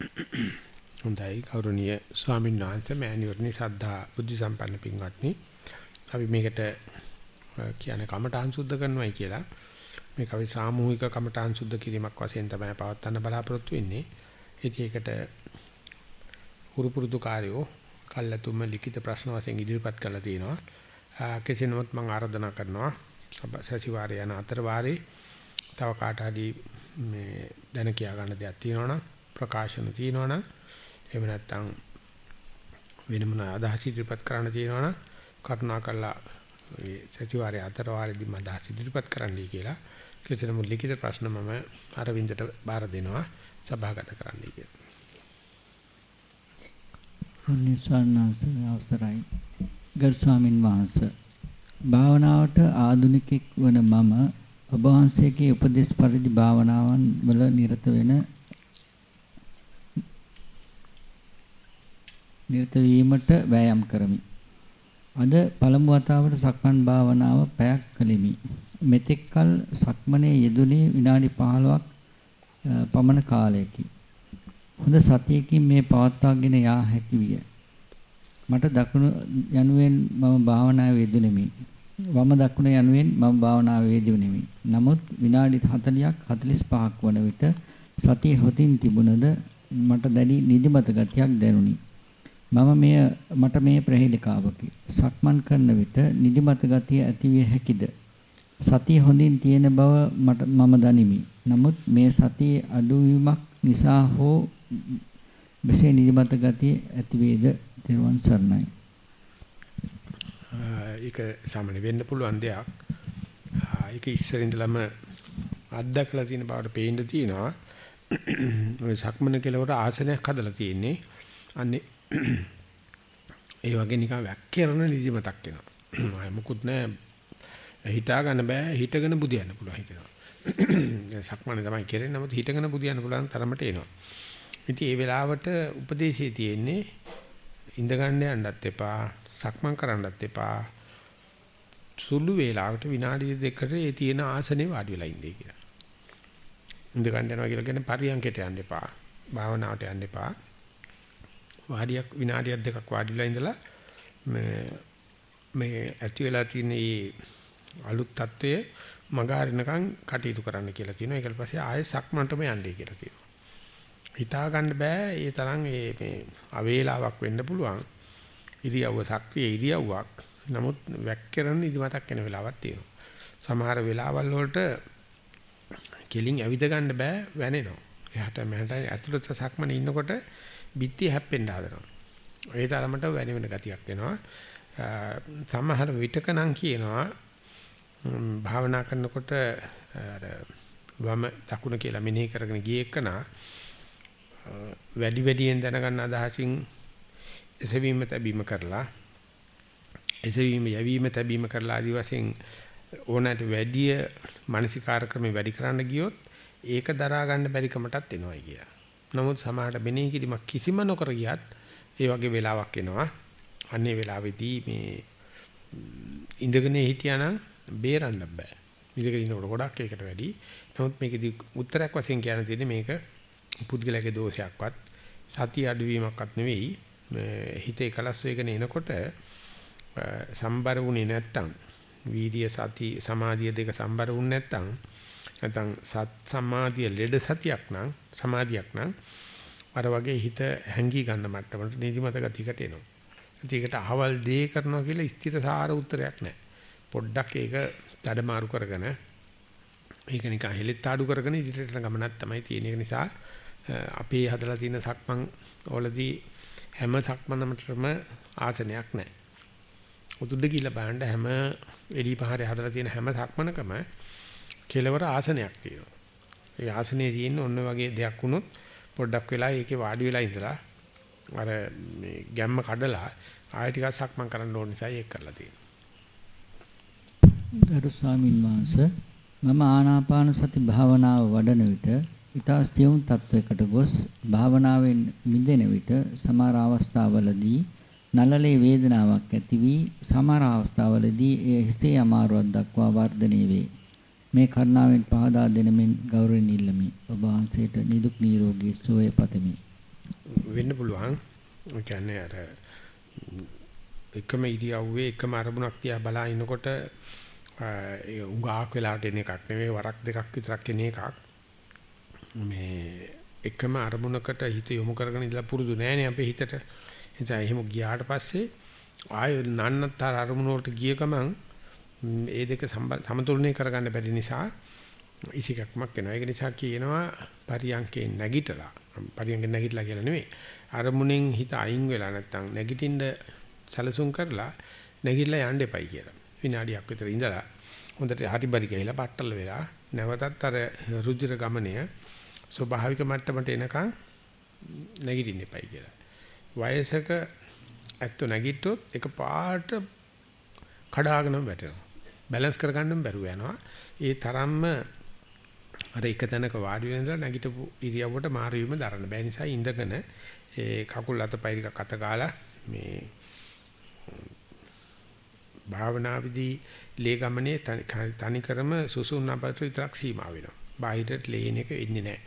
හොඳයි. ගෞරවනීය ස්වාමීන් වහන්සේ මෑණිවරණි සද්ධා බුද්ධ සම්පන්න පින්වත්නි. අපි මේකට කියන්නේ කමඨාන් සුද්ධ කරනවායි කියලා. මේක අපි සාමූහික කමඨාන් සුද්ධ කිරීමක් වශයෙන් තමයි පවත්වන්න බලාපොරොත්තු වෙන්නේ. ඉතින් ඒකට හුරු පුරුදු කාර්යෝ කල්ලාතුම ලිඛිත ප්‍රශ්න වශයෙන් ඉදිරිපත් කරලා තියෙනවා. කෙසේ නමුත් මම ආරාධනා කරනවා සතිವಾರය යන අතර වාරේ තව කාට හරි මේ දැන කියා ගන්න දෙයක් තියෙනවනම් ප්‍රකාශන තියෙනවනම් එහෙම නැත්නම් වෙන මොන අදහස් ඉදිරිපත් කරන්න තියෙනවනම් කරුණාකරලා මේ සතිವಾರයේ අතර වාරෙදි මම අදහස් ඉදිරිපත් කරන්නයි කියලා කිසිම ලිඛිත ප්‍රශ්න මම අරවින්දට බාර දෙනවා සභාගත කරන්නයි කියලා. පුණ්‍යස්වාමීන් අවසරයි ගරු ස්වාමින් වහන්සේ භාවනාවට ආධුනිකෙක් වන මම ඔබ වහන්සේගේ උපදේශ පරිදි භාවනාවන් වල නිරත වෙන නිරත වීමට වෑයම් කරමි. අද පළමු වතාවට සක්මන් භාවනාව පැයක් කළෙමි. මෙතෙක් කල සක්මනේ යෙදුනේ විනාඩි 15ක් පමණ කාලයකි. හොඳ සතියකින් මේ පවත්වාගෙන යා හැකි විය. මට දකුණු යනුවෙන් මම භාවනාවේ යෙදුණෙමි. වම දකුණ යනුවෙන් මම භාවනාවේ යෙදුණෙමි. නමුත් විනාඩි 40ක් 45ක් වන විට සතිය හොතින් තිබුණද මට දැඩි නිදිමත ගතියක් දැනුනි. මම මෙය මට මේ ප්‍රහේලිකාවකි. සක්මන් කරන විට නිදිමත ගතිය ඇතිවිය හැකිද? සතිය හොඳින් තියෙන බව මට මම දනිමි. නමුත් මේ සතියේ අඩුවීමක් නිසා හෝ මෙසේ නිදිමත ගතිය ඇතිවේද? තෙරුවන් සරණයි. ඒක සාමාන්‍ය වෙන්න පුළුවන් දෙයක්. ඒක ඉස්සර ඉඳලම අත්දකලා තියෙන බවට පේන්න තියෙනවා. ඔය සක්මන කෙලවට ආසනයක් හදලා තියෙන්නේ. අන්නේ ඒ වගේ නිකන් වැක්කිරන නිදිමතක් එනවා. ආය මුකුත් නැහැ. හිතා ගන්න බෑ හිතගෙන බුදියන්න පුළුවන් හිතනවා. දැන් සක්මනේ තමයි කෙරෙන්නේ නමුත් හිතගෙන බුදියන්න පුළුවන් තරමට එනවා. ඉතින් ඒ වෙලාවට උපදේශයේ තියෙන්නේ ඉඳ ගන්න යන්නත් එපා සක්මන් කරන්නත් එපා සුළු වේලාවකට විනාඩි දෙකකට ඒ තියෙන ආසනේ වාඩි වෙලා ඉන්නේ කියලා. ඉඳ ගන්න යනවා කියලා කියන්නේ පරියන්කයට යන්න එපා. භාවනාවට යන්න එපා. වාඩියක් විනාඩියක් දෙකක් වාඩිලා ඉඳලා මේ මේ ඇති වෙලා තියෙන මේ අලුත් తত্ত্বය මගහරිනකම් කටයුතු කරන්න කියලා තියෙනවා. ඒකල පස්සේ ආයෙ සක්මන්ටම යන්නේ කියලා තියෙනවා. හිතා ගන්න බෑ ඒ තරම් මේ මේ අවේලාවක් වෙන්න පුළුවන්. ඉරියව්ව සක්‍රීය ඉරියව්වක්. නමුත් වැක්කරන ඉදිමතක් වෙන වෙලාවක් තියෙනවා. සමහර වෙලාවල් වලට කෙලින් ඇවිද ගන්න බෑ වැනෙනවා. එහාට මෙහාට ඇතුළත සක්මනේ ඉන්නකොට බිත්තිය හැප්පෙන්න හදනවා. ඒ තරමට වැඩි වෙන ගතියක් එනවා. සමහර විටක නම් කියනවා භාවනා කරනකොට අර වම දකුණ කියලා මෙනෙහි කරගෙන ගියේ එකනා වැඩි වැඩියෙන් දැනගන්න අදහසින් එසවීම තැබීම කරලා එසවීම යැවීම තැබීම කරලා ආදි වශයෙන් ඕනෑමට වැඩි මානසිකාර ක්‍රමේ වැඩි කරන්න ගියොත් ඒක දරා ගන්න බැරි කමටත් එනවායි කියලා. නමුත් සමහරට මෙනෙහි කිරීමක් කිසිම නොකර ගියත් ඒ වගේ වෙලාවක් එනවා. අන්නේ වෙලාවේදී මේ ඉඳගෙන හිටියානම් බේරන්න බෑ. ඉඳගෙන ඉන්නකොට ගොඩක් ඒකට වැඩි. නමුත් මේකෙදි උත්තරයක් වශයෙන් කියන්න තියෙන්නේ මේක පුද්ගලයාගේ දෝෂයක්වත් සතිය අඩුවීමක්වත් නෙවෙයි. හිතේ කලස් වේගන එනකොට සම්බර වුණේ නැත්තම් වීර්ය සති සමාධිය දෙක සම්බර වුනේ නැත්තම් නැත්නම් සත් සමාධිය ලෙඩ සතියක් නම් සමාධියක් නම් අර වගේ හිත හැංගී ගන්න මට්ටමට නිදිමත ගතියකට එනවා. ඒකට අහවල් දේ කරනවා කියලා ස්ථිරසාර උත්තරයක් නැහැ. පොඩ්ඩක් ඒක මාරු කරගෙන ඒක නිකන් හෙලෙත් ආඩු කරගෙන ඉදිරියට යන ගමනක් තමයි තියෙන. ඒක නිසා අපේ හදලා තියෙන සක්මන් වලදී හැම සක්මනකටම ආසනයක් නැහැ. උතුඩ කියලා බලන්න හැම එලි පහරේ හදලා තියෙන හැම සක්මනකම කෙලවර ආසනයක් තියෙනවා. ඒ ආසනේ තියෙන ඔන්න වගේ දෙයක් වුණොත් පොඩ්ඩක් වෙලා ඒකේ වාඩි වෙලා ඉඳලා අර මේ ගැම්ම කඩලා ආයෙ ටිකක් සක්මන් කරන්න ඕන නිසා ඒක කරලා තියෙනවා. ගරු ස්වාමින් වහන්සේ මම ආනාපාන සති භාවනාව වඩන විට ඊතා සියුම් තත්වයකට ගොස් භාවනාවෙන් මිදෙන විට සමහර අවස්ථාවලදී නලලේ වේදනාවක් ඇති වී සමහර අවස්ථාවලදී එය හිතේ අමාරුවක් දක්වා වර්ධනය වේ. මේ කරුණාවෙන් පහදා දෙන මෙන් ගෞරවයෙන් ඉල්ලමි. ඔබ වහන්සේට නිදුක් නිරෝගී සුවය පතමි. වෙන්න පුළුවන්. ඒ කියන්නේ අර එකම ඉරියව්වේ එකම අරමුණක් තියා බලා ඉනකොට ඒ උඟාක් වෙලාට එන එකක් නෙවෙයි වරක් දෙකක් විතරක් එන එකක්. මේ එකම අරමුණකට හිත යොමු කරගෙන ඉඳලා පුරුදු නෑනේ අපේ හිතට. එනිසා එහෙම ගියාට පස්සේ ආය නන්නතර අරමුණ වලට ගිය ගමන් ඒ දෙක සමතුලනය කරගන්න බැරි නිසා ඉසිකක්මක් වෙනවා. ඒක නිසා කියනවා පරියන්කේ නැගිටලා පරියන්කේ නැගිටලා කියලා නෙවෙයි. අරමුණෙන් හිත අයින් වෙලා නැත්තම් නැගිටින්න සැලසුම් කරලා නැගිටලා යන්න එපයි කියලා. විනාඩියක් විතර ඉඳලා හොඳට හරි බරි ගිහලා පట్టල වෙලා නැවතත් අර රුධිර ගමනය ස්වභාවික මට්ටමට එනකන් නැගිටින්න එපයි කියලා. වයසක ඇත්ත නැගිට්ටොත් එක පාට කඩාගෙනම වැටෙනවා. බැලන්ස් කරගන්නම බැරුව යනවා. ඒ තරම්ම අර එක තැනක වාඩි වෙන ඉඳලා නැගිටපු ඉරියව්වට මාරු වීම දරන්න බෑ නිසා ඉඳගෙන ඒ කකුල් අතපය ටිකක් අත ගාලා මේ භාවනාවේදී ලේ ගමනේ තනිකරම සුසුම් අපතර විතරක් සීමා වෙනවා. බාහිරට ලේන එක එන්නේ නැහැ.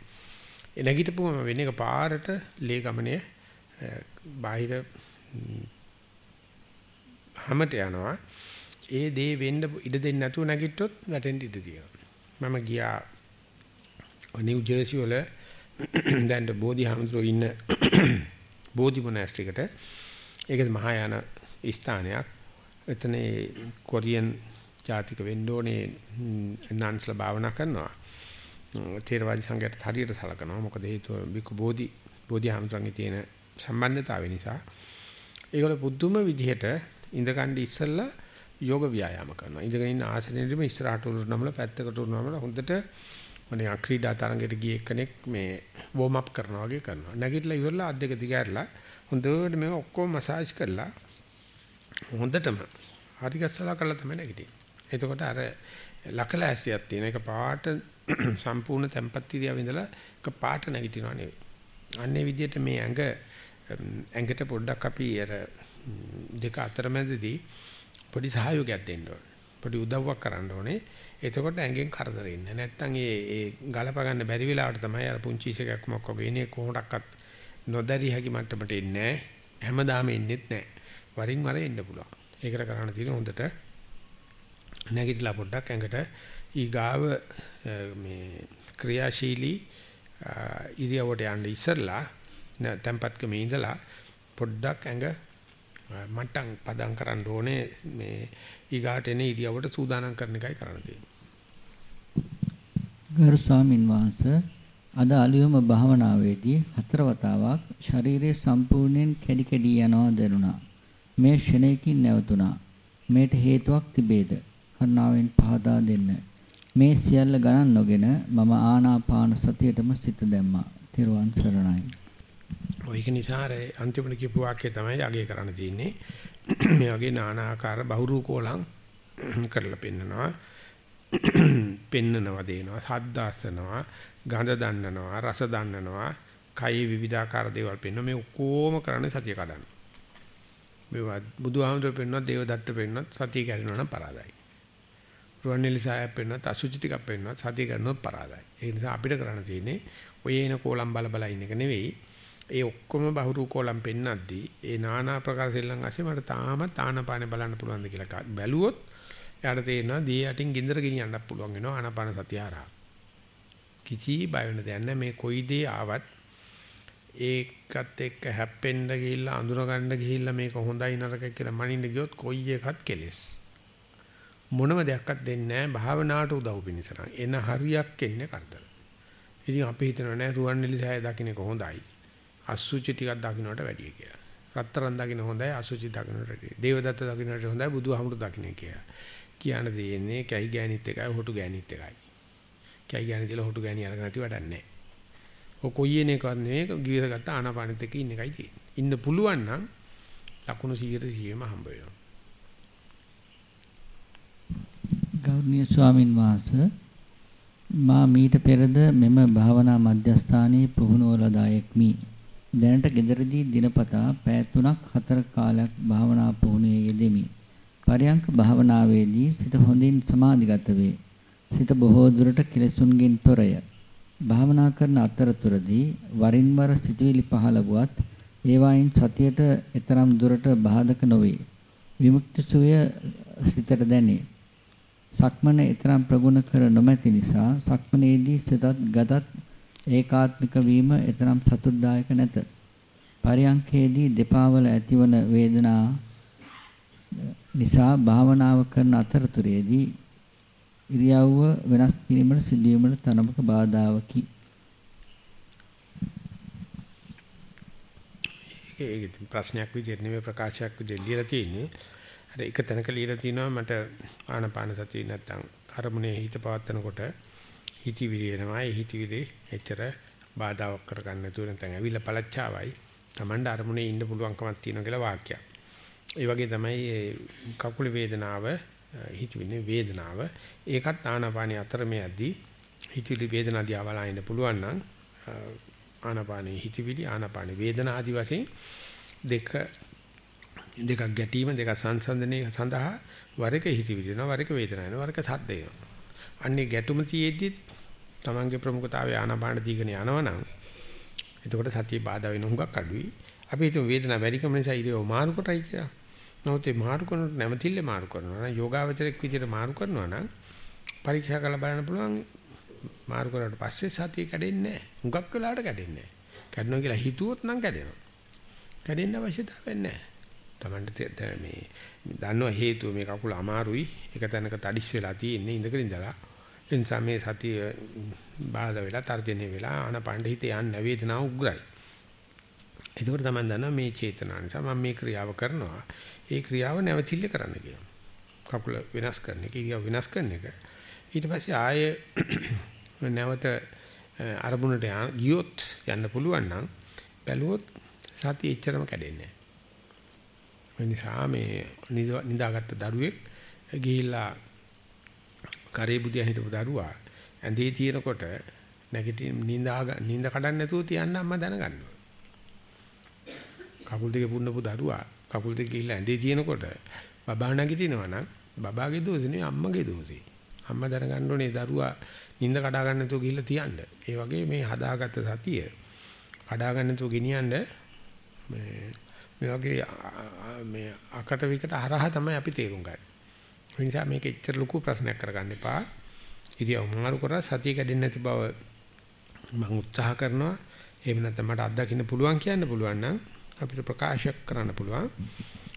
ඒ නැගිටපුවම වෙන එක පාරට ලේ ගමනේ බාහිර හැමට යනවා. ඒ දේ වෙන්න ඉඩ දෙන්නේ නැතුව නැගිට්ටොත් වැටෙන්න ඉඩ තියෙනවා. මම ගියා නිව් ජර්සි වල දැන් බෝධි හමුදුරෝ ඉන්න බෝධි මොනාස්ට්‍රිකට ඒක මහායාන ස්ථානයක්. එතන කොරියන් ජාතික වෙන්න ඕනේ නන්ස්ලා භාවනා කරනවා. තේරවාදී සංඝයාට හරියට සලකනවා. මොකද හේතුව බිකු බෝධි බෝධි හමුදුරන්ගේ තියෙන සම්බන්ධතාවය නිසා. ඒගොල්ලෝ පුදුම විදිහට ඉඳගන්න ඉස්සෙල්ලා යෝග ව්‍යායාම කරනවා. ඉඳගෙන ඉන්න ආසනෙදිම ඉස්සරහට උරුනමල පැත්තකට උරුනමල හොඳට මොනේ ක්‍රීඩා තරඟයට ගිය කෙනෙක් මේ වෝම් අප් කරනවා වගේ කරනවා. නැගිටලා ඉවරලා අත් දෙක දිගහැරලා හොඳට මේක ඔක්කොම මසාජ් කරලා හොඳටම හරි ගස්සලා කරලා තමයි නැගිටින්නේ. එතකොට අර ලකලෑසියක් තියෙන එක පාට සම්පූර්ණ tempat ඉරියව ඉඳලා එක පාට නැගිටිනවා නෙවෙයි. අන්නේ විදිහට මේ ඇඟ ඇඟට පොඩ්ඩක් අපි අර දෙක අතරමැදදී පොඩි සහයෝගයක් දෙන්න ඕනේ. පොඩි උදව්වක් කරන්න ඕනේ. එතකොට ඇඟෙන් කරදර ඉන්නේ. නැත්තම් ඒ ඒ ගලප ගන්න බැරි වෙලාවට තමයි අර පුංචි ඉසකක් මොකක් වගේ ඉන්නේ කොහොමඩක්වත් නොදැරි හැකි මට්ටමට එන්නේ නැහැ. හැමදාම එන්නේත් නැහැ. වරින් වර එන්න පුළුවන්. ඒකට කරන්න තියෙන හොඳට නැගිටලා පොඩ්ඩක් ඇඟට ඊගාව මේ ක්‍රියාශීලී ඉරියවට යන්න ඉස්සරලා tempatකම ඉඳලා පොඩ්ඩක් ඇඟ මට්ටම් පදම් කරන්න ඕනේ මේ ඊගාට එන ඉරියවට සූදානම් කරන එකයි කරන්න තියෙන්නේ. ගරු ස්වාමින් වහන්සේ අද අලියොම භාවනාවේදී හතර වතාවක් ශරීරයේ සම්පූර්ණයෙන් කැඩි කැඩි යනවා දැනුණා. මේ ක්ෂණයකින් නැවතුණා. මේට හේතුවක් තිබේද? කරුණාවෙන් පහදා දෙන්න. මේ සියල්ල ගණන් නොගෙන මම ආනාපාන සතියටම සිත දැම්මා. තෙරුවන් සරණයි. ඔයක නිසා අන්තිමට කියපු වාක්‍යය තමයි අගය කරන්න තියෙන්නේ. මේ වගේ নানা ආකාර බහුරූපෝලං කරලා පෙන්නනවා. පෙන්නනවා දෙනවා, ශබ්ද අසනවා, ගඳ දන්නනවා, රස දන්නනවා, කයි විවිධාකාර දේවල් පෙන්වනවා. මේ ඔක්කොම කරන්නේ සතිය කඩන්න. මේවා බුදුහාමුදුරුවෝ පෙන්වනවා, දේවදත්ත පෙන්වනවා, සතිය කැඩෙනවා නම් පරාදයි. රුවන්වැලිසෑය පෙන්වනවා, අසුචි ටිකක් පෙන්වනවා, සතිය කරනොත් පරාදයි. ඒ නිසා අපිට කරන්න තියෙන්නේ ඔය එන කෝලම් බල බල ඉන්න එක නෙවෙයි ඒ ඔක්කොම බහුරු කොලම් පෙන්නද්දී ඒ নানা ප්‍රකාර සෙල්ලම් ඇස්සේ මට තාමත් ආනපානේ බලන්න පුළුවන්ද කියලා බැලුවොත් එයාට තේරෙනවා දී යටින් ගින්දර ගෙනියන්නත් පුළුවන් වෙනවා ආනපාන සතිය හරහා. කිසි බය වෙන දෙයක් නැහැ මේ කොයි දේ ආවත් ඒකත් එක්ක හැප්පෙන්න ගිහිල්ලා අඳුර ගන්න ගිහිල්ලා මේක හොඳයි නරකයි කියලා මනින්න ගියොත් කොයි එකත් කෙලෙස්. මොනම දෙයක්වත් දෙන්නේ නැහැ භාවනාවට උදව් පිණිස එන හරියක් එන්නේ කරදර. ඉතින් අපි හිතනවා නෑ රුවන්වැලි සෑය දකින්න කොහොඳයි. අසුචි ටිකක් දකින්නට වැඩිය කියලා. රත්තරන් දකින්න හොඳයි අසුචි දකින්නට වැඩිය. දේවදත්ත දකින්නට හොඳයි බුදුහාමුදුරු දකින්න කියලා. කියන්න දෙන්නේ කැයි ගෑනිත් එකයි හොටු ගෑනිත් එකයි. කැයි ගෑනි තියලා හොටු ගෑනි අරගෙන නැති වැඩක් නැහැ. ඔය කොයි එකවත් නෙවෙයි ගිවිස ගත්ත ආනාපානෙත් එක්ක ඉන්න එකයි තියෙන්නේ. ඉන්න පුළුවන් නම් ලකුණු 100 100ම හම්බ වෙනවා. ගෞරවනීය ස්වාමින් වහන්සේ මා මීට පෙරද මෙම භාවනා මධ්‍යස්ථානයේ පුහුණුව ලදායෙක්මි. දැනට ගෙදරදී දිනපතා පැය 3ක් 4 කාලයක් භාවනා පුහුණුවේ යෙදෙමි. පරයන්ක භාවනාවේදී සිත හොඳින් සමාධිගත වේ. සිත බොහෝ දුරට කෙලෙසුන්ගෙන් තොරය. භාවනා කරන අතරතුරදී වරින් වර සිතුවිලි පහළ වුවත් ඒවායින් සතියට එතරම් දුරට බාධක නොවේ. විමුක්ති සුවය සිතට දැනේ. සක්මන ඊතරම් ප්‍රගුණ කර නොමැති නිසා සක්මනේදී සිතත් ගතත් ඒකාත්මික වීම ඊතරම් සතුටුදායක නැත. පරියංකේදී දෙපා වල ඇතිවන වේදනා නිසා භාවනාව කරන අතරතුරේදී ඉරියව්ව වෙනස් කිරීමට සිදුවීමට තරමක බාධාවකි. ඒක ප්‍රශ්නයක් විදිහට නෙමෙයි ප්‍රකාශයක් විදිහට ලියලා තියෙන්නේ. අර එක තැනක ලියලා තිනවා මට ආනපාන සතිය නැත්තම් අරමුණේ හිත පවත්නකොට හිතවිලි එනවා. ඒ හිතවිලි එච්චර බාධාවක් කරගන්න නැතුව නැත්නම් ඇවිල්ලා පළච්චාවයි. Tamanda අරමුණේ ඉන්න පුළුවන්කමක් තියෙනවා කියලා වාක්‍යයක්. ඒ වගේ තමයි කකුල වේදනාව හිතවිලි වේදනාව ඒකත් ආනාපානිය අතර මේ ඇද්දි හිතවිලි වේදනා දිහා බලන්න පුළුවන් නම් ආනාපානී හිතවිලි ආනාපානී වේදනා ආදි වශයෙන් දෙක දෙකක් ගැටීම දෙක සංසන්දනය සඳහා වර එක හිතවිලි වෙනවා වර එක වේදනාව වෙනවා වර එක සද්ද වෙනවා. අන්නේ ගැටුම තියේද්දි තමන්ගේ ප්‍රමුඛතාවය ආනාපාන දීගෙන යනවනම් එතකොට සතිය බාධා වෙන හුඟක් අඩුයි. අපි හිතමු වේදනාව වැඩිකම නිසා ඉරියව මාරු කොටයි කියලා. නමුත් ඒ මාරු කරන නැවතිල්ල මාරු කරනවා නම් යෝගාවචරයක් විදිහට මාරු කරනවා නම් පරීක්ෂා කරලා බලන්න පුළුවන් මාරු කරාට පස්සේ සතිය කැඩෙන්නේ නැහැ. හුඟක් වෙලාවට කැඩෙන්නේ නැහැ. කැඩනවා කියලා හිතුවොත් නම් කැඩෙනවා. කැඩෙන්න අවශ්‍යතාවයක් නැහැ. Tamante මේ දන්නවා හේතුව මේ කකුල අමාරුයි. එක තැනක තඩිස් වෙලා තියෙන්නේ ඉඳගෙන ඉඳලා. ඒ නිසා මේ සතිය බාධා වෙලා තර්ජනය වෙලා ආනපණ්ඩ හිතේ යන්නේ වේදනාව උග්‍රයි. ඒකෝර තමයි දන්නවා මේ චේතනාව නිසා මම මේ ක්‍රියාව කරනවා. ඒ ක්‍රියාව නැවතිල්ල කරන්න කියනවා. කකුල වෙනස් කරන එක, ඉරියව් වෙනස් කරන එක. ඊට පස්සේ ආයේ නැවත අරමුණට ගියොත් යන්න පුළුවන් නම් බැලුවොත් සතිය එච්චරම කැඩෙන්නේ නැහැ. ඒ නිසා මේ නිදාගත්ත දරුවෙක් ගිහිල්ලා කරේ බුදියා හිටපු දරුවා ඇඳේ තියෙනකොට නැගිටින් නිඳා නිඳ කඩන්න නැතුව තියන්න අම්මා දැනගන්නවා. කකුල් දෙක පුන්නපු දරුවා කකුල් දෙක ගිහිල්ලා ඇඳේ තියෙනකොට බබා නැගිටිනවා නම් බබාගේ දෝෂේ නෙවෙයි අම්මගේ දෝෂේ. අම්මා දැනගන්න ඕනේ දරුවා නිඳ කඩා ගන්න නැතුව ගිහිල්ලා තියන්න. ඒ වගේ මේ හදාගත්ත සතිය කඩා ගන්න නැතුව ගෙනියන්න මේ මේ වගේ මේ අකට විකට හරහා තමයි අපි තේරුම් ගන්නේ. ඒ නිසා මේක එච්චර ලොකු ප්‍රශ්නයක් කරගන්න එපා. ඉතින් මාරු කරා සතිය කැඩෙන්නේ නැති බව මම උත්සාහ කරනවා. එහෙම නැත්නම් මට අත්දකින්න පුළුවන් කියන්න පුළුවන් නම් අපිට ප්‍රකාශ කරන්න පුළුවන්.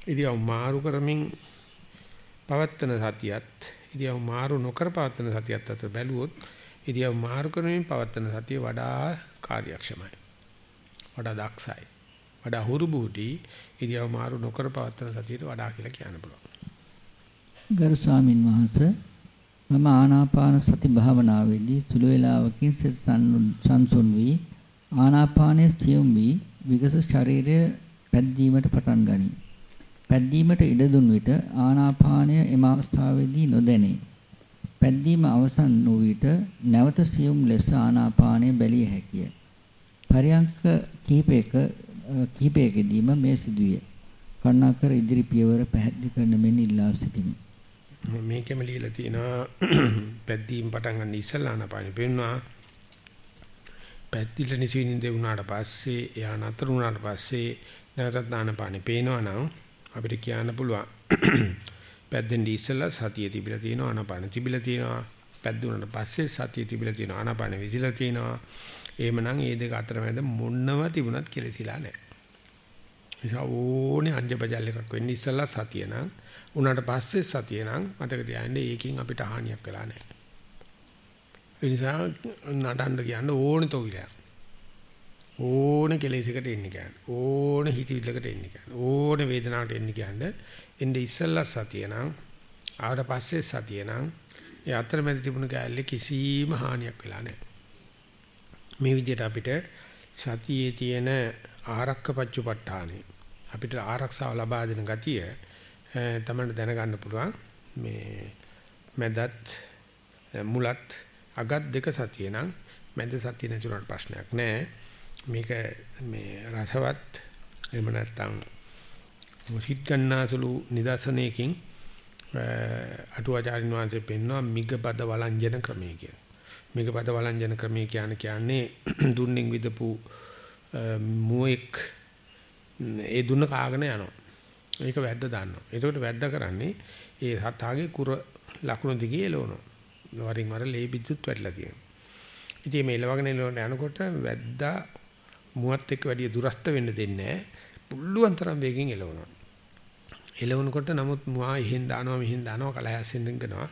ඉතින් මාරු කරමින් පවත්තන සතියත් ඉතින් මාරු නොකර පවත්තන සතියත් අතර බැලුවොත් ඉතින් මාරු කරමින් පවත්තන සතිය වඩා කාර්යක්ෂමයි. වඩා දක්ෂයි. වඩා හුරු බුටි ඉරියව් මාරු නොකර පවත්වන සතියට වඩා කියලා කියන්න පුළුවන්. ගරු ස්වාමින් වහන්සේ මම ආනාපාන සති භාවනාවේදී සුළු වේලාවකින් සිත සංසුන් වී ආනාපානයේ සියුම් වී විගස ශරීරය පැද්දීමට පටන් ගනී. පැද්දීමට ඉඩ දුන් විට ආනාපානය එම අවස්ථාවේදී නොදැනේ. පැද්දීම අවසන් වූ විට නැවත සියුම් ලෙස ආනාපානය බැලිය හැකිය. පරියංක කීපයක කීපයකදීම මේ සිදුවේ. කරුණාකර ඉදිරි පියවර පැහැදිලි කරන මෙන් ඉල්ලා සිටිමි. මේකෙම ලියලා තියෙනවා පැද්දීම් පටන් ගන්න ඉස්සලා ආනාපානෙ පෙන්නවා. පැද්දිලා නිසින්ින්ද වුණාට පස්සේ එයා නතර වුණාට පස්සේ නැවතත් ආනාපානෙ පේනවා නම් අපිට කියන්න පුළුවන්. පැද්දෙන් ඉස්සලා සතිය තිබිලා තියෙනවා ආනාපානෙ තිබිලා තියෙනවා. පැද්දුණාට පස්සේ සතිය තිබිලා තියෙනවා ආනාපානෙ විදිලා තියෙනවා. එහෙමනම් මේ දෙක අතර මැද මොන්නව තිබුණත් කෙලසිලා නැහැ. නිසා ඕනේ අංජබජල් එකක් වෙන්න ඉස්සලා සතිය නම් උනාට පස්සේ සතිය නම් මතක තියාගන්න ඒකෙන් අපිට හානියක් වෙලා නැහැ. ඒ නිසා නඩන්න කියන්න ඕනේ තොවිලයක්. ඕනේ කෙලෙසකට එන්න කියන්නේ. ඕනේ හිතවිල්ලකට එන්න කියන්නේ. ඕනේ වේදනාවට එන්න කියන්නේ. එන්නේ ඉස්සලා සතිය නම් ආවට පස්සේ සතිය නම් ඒ අතරමැද තිබුණ කැලේ කිසිම හානියක් වෙලා නැහැ. මේ විදිහට අපිට සතියේ තියෙන ආරක්ක පච්චුපට්ඨානෙ අපිට ආරක්ෂාව ලබා දෙන ගතිය තමයි දැනගන්න පුළුවන් මේ මැදත් මුලත් අගත් දෙක සතිය නම් මැද සතිය නැතුණට ප්‍රශ්නයක් නැහැ මේක මේ රසවත් එහෙම නැත්නම් මුසිත් ගන්නාසුළු නිදර්ශනයකින් අටුවාචාරින් වහන්සේ පෙන්වනවා මිගපද වළංජන ක්‍රමය කියලා. මිගපද වළංජන ක්‍රමය කියන්නේ කියන්නේ දුන්නින් විදපු මුවෙක් ඒ දුන්න කාගෙන යනවා. ඒක වැද්ද දාන්නවා. එතකොට වැද්ද කරන්නේ ඒ සතාගේ කුර ලකුණු දිගේ එලවනවා. වරින් වර ලේ බිද්දුත් වැටලා තියෙනවා. ඉතින් මේ එලවගෙන එලවන යනකොට වැද්දා මුවත් එක්ක වැඩි දුරස්ත වෙන්න දෙන්නේ නැහැ. පුළුවන් තරම් වේගෙන් එලවනවා. එලවනකොට නමුත් මුවා එහෙන් දානවා මෙහෙන් දානවා කලහයන්ෙන් දෙනවා.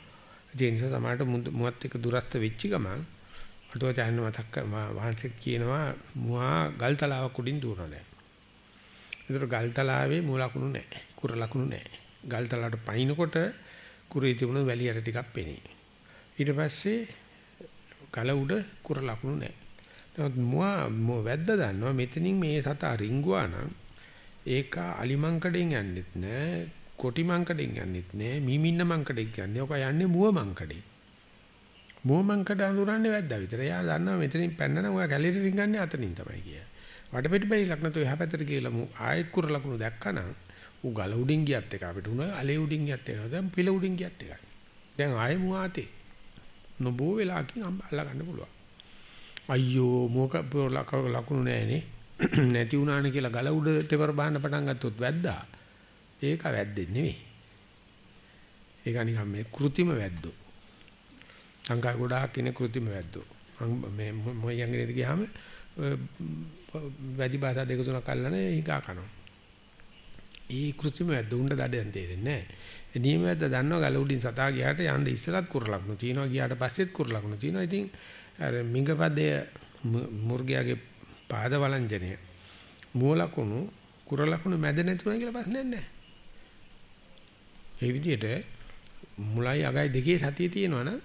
ඒ නිසා සමහරට මුවත් එක්ක දුරස්ත වෙච්ච ගමන් අටුවචාන් මතක් වහන්සේ කියනවා මුවා ගල්තලාවක් උඩින් දුවනවා දැන්. ඒතර ගල්තලාවේ මූල ලකුණු නැහැ. කුර ලකුණු නැහැ. ගල්තලාවට පයින්නකොට කුරේ තිබුණ වැලියට ටිකක් පෙනේ. ඊට පස්සේ ගල උඩ කුර ලකුණු නැහැ. නමුත් මුවා මො වැද්ද දන්නවා මෙතනින් මේ සතා රිංගුවා නම් ඒක අලිමංකඩෙන් යන්නෙත් නෑ කොටි මංකඩෙන් යන්නෙත් නෑ මීමින්න මංකඩෙන් යන්නේ. ඔක යන්නේ මුව මංකඩේ. මුව මංකඩ අඳුරන්නේ වැද්දා විතර. එයා දන්නවා මෙතනින් පැන්නනම් ඔයා කැලේට රිංගන්නේ අතනින් තමයි කියන්නේ. වටපිට බැරි ලක්නතු එහා පැත්තට ගිහලා මු ආයෙත් කුර ලකුණු දැක්කනම් ඌ ගල උඩින් ගියත් එක අපිට උන අලේ උඩින් ගියත් එක දැන් පිළ උඩින් ගියත් එකයි. දැන් ආයෙ මු ආතේ. නොබෝ වෙලාවකින් අල්ලා ගන්න පුළුවන්. අයියෝ මොක ලකුණු නැහනේ. නැති වුණානේ කියලා ගල උඩ තෙවර බහන්න පටන් ගත්තොත් වැද්දා. ඒක වැද්දෙන්නේ නෙවෙයි. ඒක නිකන් මේ કૃතිම වැද්දෝ. සංකා ගොඩාක් ඉන්නේ કૃතිම වැද්දෝ. මේ මොයංගනේට ගියාම වැඩි භාෂා දෙක තුනක් අල්ලන හිඟා කනවා. ඒ કૃතිම වැද්ද උණ්ඩ දඩෙන් තේරෙන්නේ නැහැ. නියම වැද්ද දන්නවා ගල උඩින් සතා ගියාට යන්න ඉස්සලත් කුරලක්නු තියෙනවා ගියාට පස්සෙත් කුරලක්නු තියෙනවා. ඉතින් අර මිඟපදය මුර්ගයාගේ පාද වළංජනය මූලකුණු කුරලකුණු මැද නැතුණා කියලා ප්‍රශ්නයක් නැහැ. ඒ විදිහට මුලයි අගයි දෙකේ සතිය තියෙනවනම්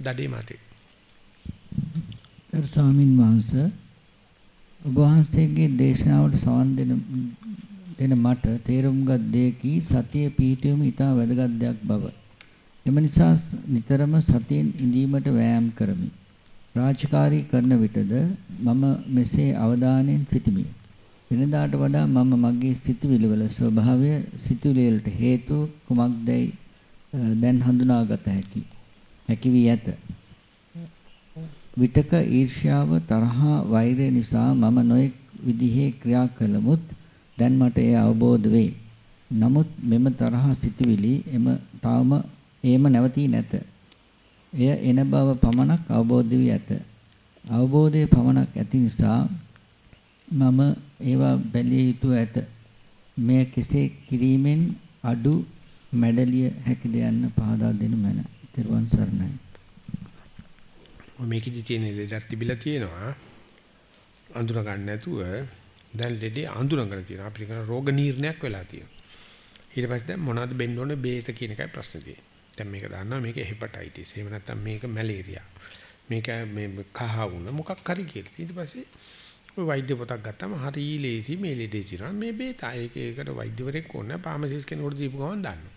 දඩේ මාතේ. සර් ස්වාමින් වහන්සේ ඔබ වහන්සේගේ දේශනාවට සවන් දෙන දෙන මට තේරුම්ගත් දෙකී සතිය පිහිටීම ඉතා වැදගත් දෙයක් බව. එම නිසා නිතරම සතියෙන් ඉඳීමට වෑයම් කරමි. රාජකාරී කරන විටද මම මෙසේ අවධානයෙන් සිටිමි. වෙනදාට වඩා මම මගේ සිතුවිලි වල ස්වභාවය සිතුවිලි වලට හේතු කුමක්දයි දැන් හඳුනාගත හැකි. හැකි වී ඇත. විතක ඊර්ෂ්‍යාව තරහා වෛරය නිසා මම නොඑක් විදිහේ ක්‍රියා කළමුත් දැන් මට එය අවබෝධ වේ. නමුත් මෙම තරහා සිතුවිලි එම තාම ඒම නැවතී නැත. එය එන බව පමණක් අවබෝධ වී ඇත. අවබෝධයේ පමණක් ඇති නිසා මම ඒවා බැලිය යුතු ඇත. මෙය කෙසේ කිරීමෙන් අඩු මැඩලිය හැකිද යන්න පහදා දෙනු මැන. ත්වන් සරණයි. මේකෙදි තියෙන ලෙඩක් තිබිලා තියෙනවා. අඳුර ගන්න නැතුව දැන් ලෙඩේ අඳුරගෙන තියෙනවා. අපිට කරන රෝග නිర్ణයක් වෙලා තියෙනවා. ඊට පස්සේ දැන් මොනවද බෙන්න ඕනේ බේත කියන එකයි ප්‍රශ්නේ තියෙන්නේ. දැන් මේක දන්නවා මේක හෙපටයිටිස්. එහෙම නැත්නම් මේක මැලේරියා. මේක මේ කහ වුණ මොකක් හරි කියලා. ඊට පස්සේ ඔය වෛද්‍ය පොතක් ගත්තාම හරි ලේසි මේ ලෙඩේ තියෙනවා. මේ බේත ඒක ඒකට වෛද්‍යවරයෙක් ඕනේ ෆාමසිස් කෙනෙකුට දීපු ගමන් දන්නවා.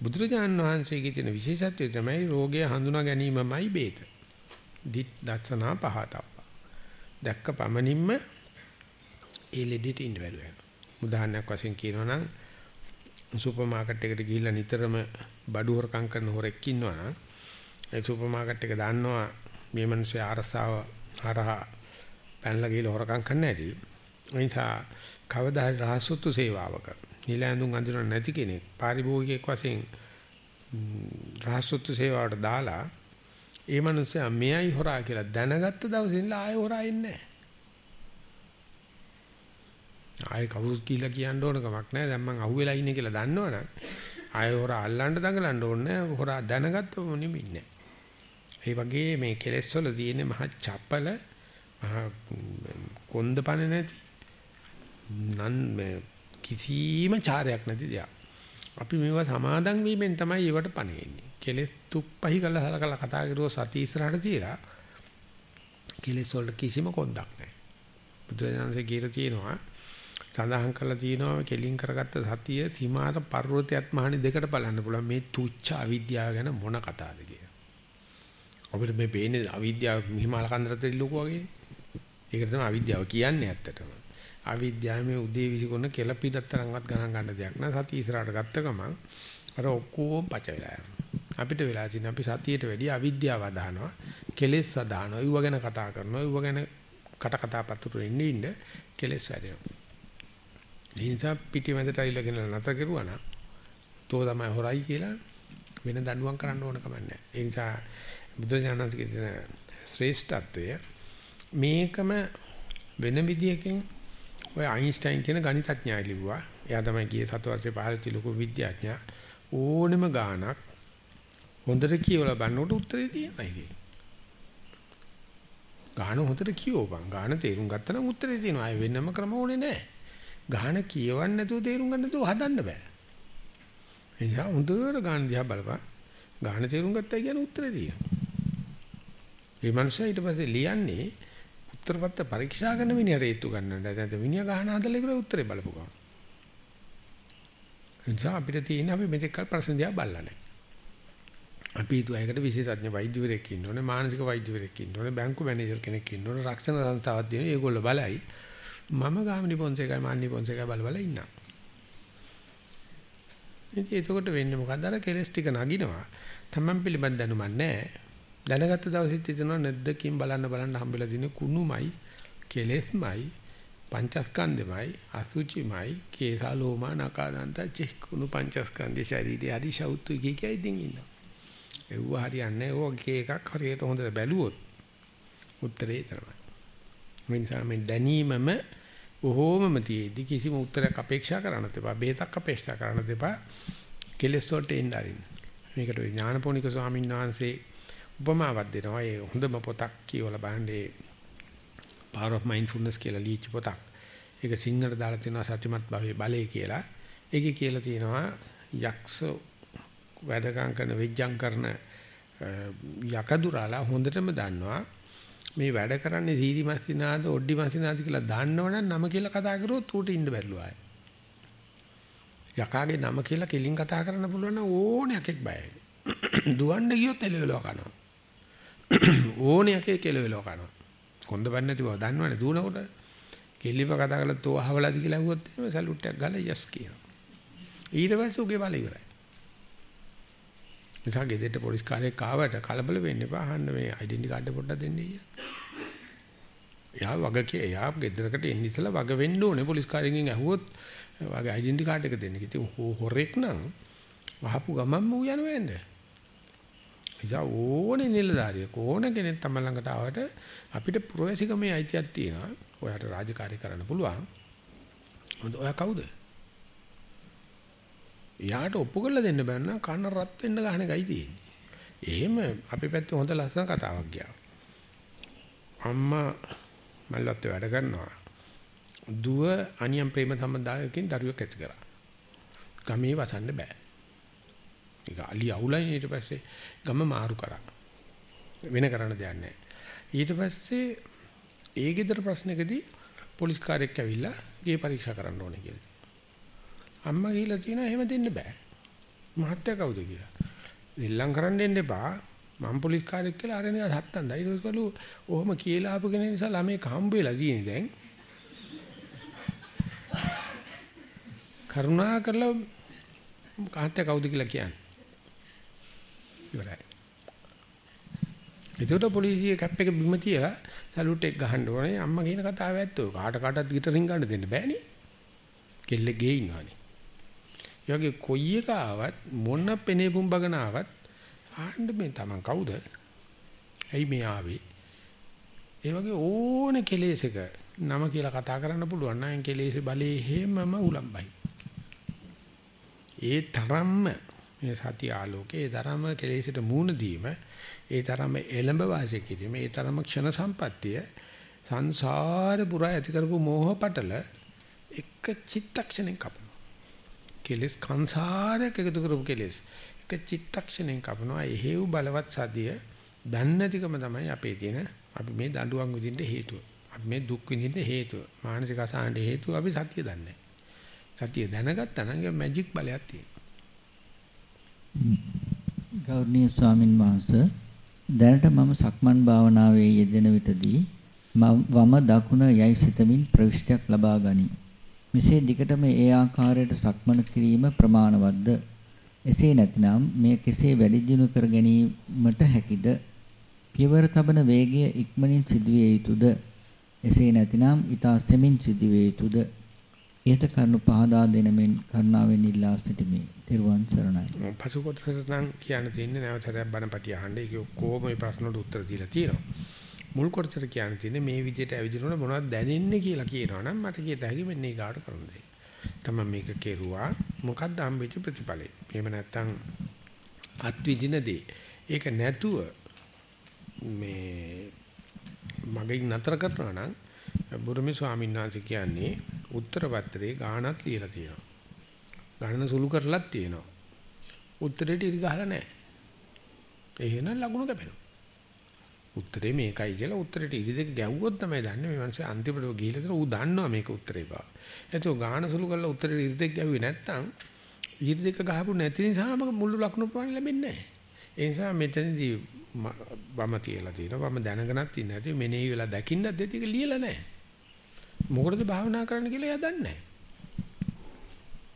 බුදුරජාණන් වහන්සේගේ තියෙන විශේෂත්වය තමයි රෝගය හඳුනා ගැනීමමයි බේත. දිත් දර්ශනා පහතප්ප. දැක්ක පමණින්ම ඒ ලෙඩේට ඉන්න බැරුව යනවා. උදාහරණයක් වශයෙන් කියනවා නම් සුපර් මාකට් එකට ගිහිල්ලා නිතරම බඩු හොරකම් කරන හොරෙක් ඉන්නවා නම් ඒ සුපර් මාකට් එක දන්නවා මේ මිනිස්සේ අරසාව හරහා පැනලා ගිහිල්ලා හොරකම් කරන්න ඇති. ඒ නිසා කවදා හරි රහසුත්තු සේවාවක නිල ඇඳුම් අඳින නැති කෙනෙක් පාරිභෝගිකයෙක් වශයෙන් රහසුත්තු සේවාවට දාලා ඒ මිනිස්සයා මෙයයි හොරා කියලා දැනගත්ත දවසේ ඉඳලා ආයෙ හොරා එන්නේ නැහැ. ආයෙ කවුරුත් කියලා කියන්න ඕන කමක් නැහැ. දැන් මං අහුවෙලා ඉන්නේ කියලා දන්නවනම් ආයෙ හොරා අල්ලන්න දඟලන්න ඕනේ නැහැ. හොරා දැනගත්තම නෙමෙන්නේ. ඒ වගේ මේ කෙලෙස් වල තියෙන මහ චපල මහ කොන්දපණ නැති නන් මේ කිසිම චාරයක් නැති දෙයක්. අපි මේවා සමාදන් වීමෙන් තමයි ඒවට පණෙන්නේ. කෙලෙස් තුප්පහි කරලා හලකලා කතා කරුවෝ සති ඉස්සරහට තියලා කෙලෙස් වල කිසිම කොන්දක් නැහැ. බුදුරජාණන්සේ කියලා තියෙනවා සඳහන් කරලා තියෙනවා කෙලින් කරගත්ත සතිය සීමාත පර්වතයත් මහණි දෙකට බලන්න පුළුවන් මේ තුච්ච අවිද්‍යාව ගැන මොන කතාවද කියලා. අපිට මේ පේන්නේ අවිද්‍යාව හිමාල කන්දරට ඉල්ලුකෝ වගේ. ඒකට තමයි අවිද්‍යාව කියන්නේ ඇත්තටම. අවිද්‍යාව මේ උදේ විසිකොන කෙල පිටතරන්වත් ගණන් ගන්න දෙයක් නෑ. සතිය ඉස්සරහට ගත්ත ගමන් අර ඔක්කොම පච වෙලා යනවා. අපිට වෙලා තියෙන අපි සතියට වැඩිය අවිද්‍යාව අදහනවා. කෙලෙස් අදහනවා. ඒව ගැන කතා කරනවා. ඒව ගැන කට කතා පතුරු ඉන්න ඉන්න කෙලෙස් වැඩෙනවා. ඒ නිසා පිටිමැදට අයිලගෙන නතර කරුවා නම් තෝ තමයි හොරයි කියලා වෙන දඬුවම් කරන්න ඕන කම නැහැ. ඒ නිසා බුදුරජාණන්සේගේ තියෙන ශ්‍රේෂ්ඨත්වය මේකම වෙන විදියකින් ඔය අයින්ස්ටයින් කියන ගණිතඥයා ලිව්වා. එයා තමයි ගියේ සත වර්ෂේ පහළට ලොකු විද්‍යාඥයා. ඕනෙම ගාණක් හොඳට කියවලා බලනකොට උත්තරේ තියෙනවා ඒකේ. ගාණ හොඳට කියවපන්. ගාණ තේරුම් ගත්තා නම් උත්තරේ තියෙනවා. ආය වෙනම ක්‍රම ඕනේ නැහැ. ගාණ කියවන්න නැතුව තේරුම් ගන්න නැතුව හදන්න බෑ. එනිසා හොඳට ගාණ දිහා බලපන්. ගාණ තේරුම් ගත්තා කියන උත්තරේ තියෙනවා. මේ මනුස්සයා ඊට පස්සේ ලියන්නේ උත්තරපත්ත පරීක්ෂා කරන මිනිහට ඒත්තු ගන්නට. නැත්නම් මිනිහා ගහන හදලා ඉවර උත්තරේ බලපු ගමන්. එනිසා අපිට තියෙන අපි මෙතෙක් කල ප්‍රශ්න දිහා බලලා නැහැ. අපි හිතුවයකට විශේෂඥ වෛද්‍යවරයෙක් ඉන්න ඕනේ, මානසික වෛද්‍යවරයෙක් ඉන්න ඕනේ, බැංකු මැනේජර් කෙනෙක් ඉන්න ඕනේ, රක්ෂණ සංස්ථාවක් දෙන ඒගොල්ලෝ බලයි. මම ගාමිණි පොන්සේකයි මාන්නි පොන්සේකයි බල බල ඉන්නවා. ඉතින් එතකොට වෙන්නේ මොකද්ද? අර කෙලස් ටික නගිනවා. Taman පිළිබඳ දැනුමක් නැහැ. දැනගත්ත දවසෙත් හිතනවා නැද්දකින් බලන්න බලන්න හම්බෙලා දින කුණුමයි කෙලෙස්මයි පංචස්කන්ධෙමයි අසුචිමයි කේසා ලෝමා නකාදන්ත චෙක්කුණු පංචස්කන්ධේ ශරීරය හරි ශෞතු කිය කිය ඉඳින් ඉන්නවා. ඒව හරියන්නේ ඕකේ එකක් හරියට හොඳට බැලුවොත් උත්තරේ තමයි. මිනිසා මේ දැනීමම බොහෝමම තියේදී කිසිම උත්තරයක් අපේක්ෂා කරන්නත් එපා. බේතක් අපේක්ෂා කරන්නත් එපා. කෙලෙස් වලට එන්න අරින්න. මේකට ඥානපෝනික ස්වාමීන් වහන්සේ උපමාවක් දෙනවා. ඒ හොඳම පොතක් කියවලා බලන්නේ Power of Mindfulness කියලා ලියච්ච පොතක්. ඒක සිංහලට දාලා තියෙනවා සත්‍යමත් භවයේ බලය කියලා. ඒකේ කියලා තියෙනවා යක්ෂ වැඩකම් කරන වෙජ්ජම් කරන යකදුරාලා හොඳටම දන්නවා මේ වැඩ කරන්නේ සීරි මස්සිනාද ඔඩ්ඩි මස්සිනාද කියලා දන්නවනම් නම කියලා කතා කරොත් ඌට ඉන්න බැරිලු ආයේ. යකාගේ නම කියලා කෙලින් කතා කරන්න පුළුවන් නම් ඕන එකෙක් බයයි. දුවන්න ගියොත් එළවෙලව කනවා. ඕනේ යකේ කෙලවෙලව කනවා. කොන්ද බන්නේ නැති බව දන්නවනේ දුවනකොට. කෙල්ලිප කතා කරලා තෝ අහවලාද කියලා අහුවොත් එහෙම සැලුට් එකක් ගාලා යස් කියනවා. ඊට පස්සේ උගේ බල ඉවරයි. නිසා ගෙදරට පොලිස් කාර්යයක් ආවට කලබල වෙන්න එපා. අහන්න මේ ඩෙන්ටි කාඩ් එක පොඩ්ඩක් දෙන්න ඊය. යා වග කිය යා ගෙදරකට එන්න ඉස්සලා වග වෙන්න ඕනේ පොලිස් කාර්යයෙන් ඇහුවොත් වගේ ඩෙන්ටි කාඩ් එක දෙන්න. ඉතින් හොරෙක් නම් වහපු ගමන්ම ඌ යනවා යන්නේ. නිසා ඕනේ නිලධාරියෙක් ඕන කෙනෙක් තම ළඟට ආවට අපිට පුරවැසිකමේ අයිතියක් තියෙනවා. ඔයාට රාජකාරී කරන්න පුළුවන්. හොඳ ඔයා කවුද? යාට ඔප්පු කරලා දෙන්න බෑ නම් කන රත් වෙන්න ගහන එකයි තියෙන්නේ. එහෙම අපි පැත්තේ හොඳ ලස්සන කතාවක් ගියා. අම්මා මල්ලත් වැඩ කරනවා. දුව අනියම් ප්‍රේම සම්බන්ධයකින් දරුවෙක් ඇති කරා. ගමේ වසන්න බෑ. ඒක අලි අවුලයි ඊට පස්සේ ගම මාරු කරා. වෙන කරන්න දෙයක් නැහැ. ඊට පස්සේ ඒ ගෙදර ප්‍රශ්නකදී පොලිස් කාර්යයක් ඇවිල්ලා ගේ පරීක්ෂා කරන්න ඕනේ කියලා. අම්මා ගිහිල්ලා තියෙනවා එහෙම දෙන්න බෑ. මහත්තයා කවුද කියලා. දෙල්ලම් කරන්න දෙන්න එපා. මම පොලිස් කාර්යයක් කියලා අරගෙන හත්තන්දා. ඊට පස්සේ කළු ඔහොම කියලා ආපු කෙනෙක් නිසා ළමයි හම්බ වෙලා තියෙන්නේ දැන්. කරුණා කරලා මහත්තයා කවුද කියලා කියන්නේ. ඉවරයි. ඒකට පොලිසිය කැප් එක බිම තියලා සලූට් එක ගහන්න ඕනේ. අම්මා කියන කතාව ඇත්තෝ. කාට කාටවත් ගිටරින් ගන්න දෙන්න බෑනේ. කෙල්ලෙක් ගේ ඉන්නවනේ. ඒ වගේ කොයි එක ආවත් මොන පෙනේ පුම්බගෙන ආවත් ආන්න මේ Taman කවුද? ඇයි මේ ආවේ? ඒ වගේ ඕන කෙලෙසක නම කියලා කතා කරන්න පුළුවන් නම් කෙලෙසේ බලේ හැමම උලම්බයි. ඒ තරම්ම මේ සති ආලෝකේ ඒ තරම කෙලෙසට මූණ දීම ඒ තරම එළඹ වාසය කිරීම ඒ තරම ක්ෂණ සම්පත්තිය සංසාර පුරා ඇති කරපු මෝහ පටල එක චිත්තක්ෂණෙන් කපනවා කෙලස් සංසාරයක් එකතු කරපු කෙලස්. එක චිත්තක්ෂණෙන් කපනවා එහෙව් බලවත් සතිය දන්නේ නැතිකම තමයි අපේ තියෙන අපි මේ දඬුවම් විඳින්න හේතුව. අපි මේ දුක් විඳින්න හේතුව. මානසික අසහනට හේතුව අපි සතිය දන්නේ සතිය දැනගත්තා නම් ඒක මැජික් බලයක් තියෙනවා. ගෞරවනීය ස්වාමින් වහන්සේ දැනට මම සක්මන් භාවනාවේ යෙදෙන විටදී වම දකුණ යයි සිතමින් ප්‍රවිෂ්ටයක් ලබා ගනී. මෙසේ දිගටම ඒ ආකාරයට සක්මන කිරීම ප්‍රමාණවත්ද? එසේ නැතිනම් මේ කෙසේ වැඩි දියුණු කර ගැනීමට හැකිද? පියවර තබන වේගය ඉක්මනින් සිදුවිය යුතුද? එසේ නැතිනම් ඊතා සෙමින් සිදුවිය යුතුද? ඉහත කරුණු පහදා දෙන මෙන් කරුණාවෙන් ඉල්ලා සිටිමි. තෙරුවන් සරණයි. පසු කොටසට නම් කියන්න තියෙන්නේ නැවතත් බණපටි අහන්න. ඒක ඔක්කොම මේ ප්‍රශ්න වලට උත්තර දීලා තියෙනවා. මුල් කොටසට කියන්න තියෙන්නේ මේ විදිහට ඇවිදිනකොට මොනවද දැනෙන්නේ කියලා කියනවනම් මට කියත හැකි මෙන්න ඊගාට කරන දේ. තමයි මේක කෙරුවා. මොකක්ද හම්බෙච්ච ප්‍රතිඵලය. එහෙම නැත්තම් අත්විදින දේ. ඒක නැතුව මේ මගෙන් නතර කරනවා නම් බුරුමි ස්වාමීන් වහන්සේ කියන්නේ උත්තර පත්‍රයේ ගාණක් ලියලා තියෙනවා. ගණන සුළු කරලත් තියෙනවා. උත්තරේට ඉරි ගහලා නැහැ. එහෙනම් ලකුණු කැපෙනවා. උත්තරේ මේකයි කියලා උත්තරේට ඉරි දෙක ගැව්වොත් තමයි දන්නේ මේ මිනිස්සේ අන්තිමට ගිහිල්ලා තියෙන ඌ දන්නවා මේක උත්තරේ බව. එතකොට ගාණ සුළු කරලා උත්තරේට ඉරි දෙක ගැව්වේ නැත්තම් ඉරි දෙක ගහපු නැති නිසාම මුළු ලකුණු ප්‍රමාණය ලැබෙන්නේ නැහැ. ඒ නිසා මෙතනදී වම තියලා තියෙනවා. වම දැනගෙනත් ඉන්නේ නැති මෙනෙහි වෙලා දකින්නත් දෙතික ලියලා නැහැ. මොකටද භාවනා කරන්න කියලා එයා දන්නේ නැහැ.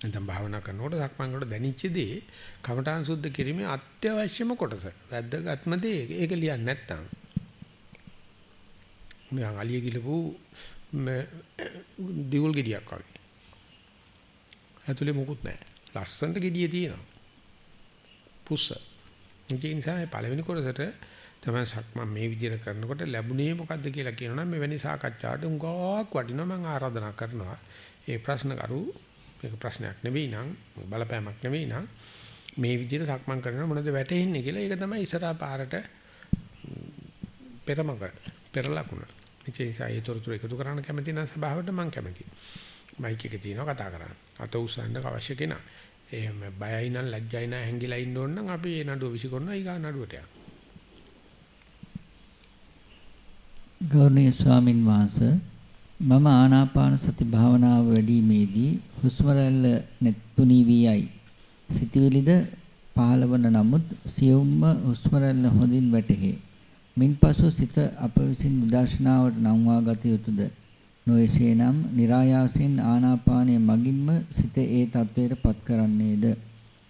නැත්නම් භාවනා කරනකොට සක්මන් කරනකොට දැනිච්ච දේ කමඨාන් සුද්ධ කිරීමේ අත්‍යවශ්‍යම කොටස. වැද්දගත්ම දේ ඒක ලියන්නේ නැත්නම්. මම අලිය ගිලපු දිගුල් ගෙඩියක් වගේ. ඇතුලේ මොකුත් නැහැ. ලස්සනට ගෙඩිය තියෙනවා. පුස්ස. ඒ නිසා පළවෙනි කොටසට තමයි සක්මන් මේ විදිහට කරනකොට ලැබුණේ මොකද්ද කියලා කියනනම් මෙවැනි සාකච්ඡාවට උඟාවක් වටිනවා මම ආරාධනා කරනවා. ඒ ප්‍රශ්න කරු මේක ප්‍රශ්නයක් නෙවෙයි නං බලපෑමක් නෙවෙයි නං මේ විදිහට සක්මන් කරනවා මොනවද වැටෙන්නේ කියලා ඒක තමයි ඉස්සරහා පාරට පෙරමග පෙර ලකුණ. ඒ නිසා ඒ තොරතුරු එකතු කරන්න කැමති නම් සභාවට මම කැමතියි. මයික් එක තියෙනවා කතා කරන්න. අත උස්සන්න අවශ්‍ය කෙනා. එහෙම බයයි නම් ලැජ්ජයි නම් හැංගිලා ඉන්න ඕන නම් අපි ඒ නඩුව විසිකරනවා ඊගා නඩුවට යනවා. ගෞරවනීය ස්වාමින් වහන්සේ මම ආනාපාන සති භාවනාව වැඩිීමේදී හුස්ම රැල්ල නැත්තුණී වී යයි. සිතවිලිද පහළවන නමුත් සියුම්ම හුස්ම රැල්ල හොඳින් වැටහේ. මින්පසු සිත අප විසින් විදර්ශනාවට නම්වා ගත යුතුයද? නොයසේනම් નિરાයාසෙන් ආනාපානයේ මගින්ම සිත ඒ තත්වයට පත් කරන්නේද?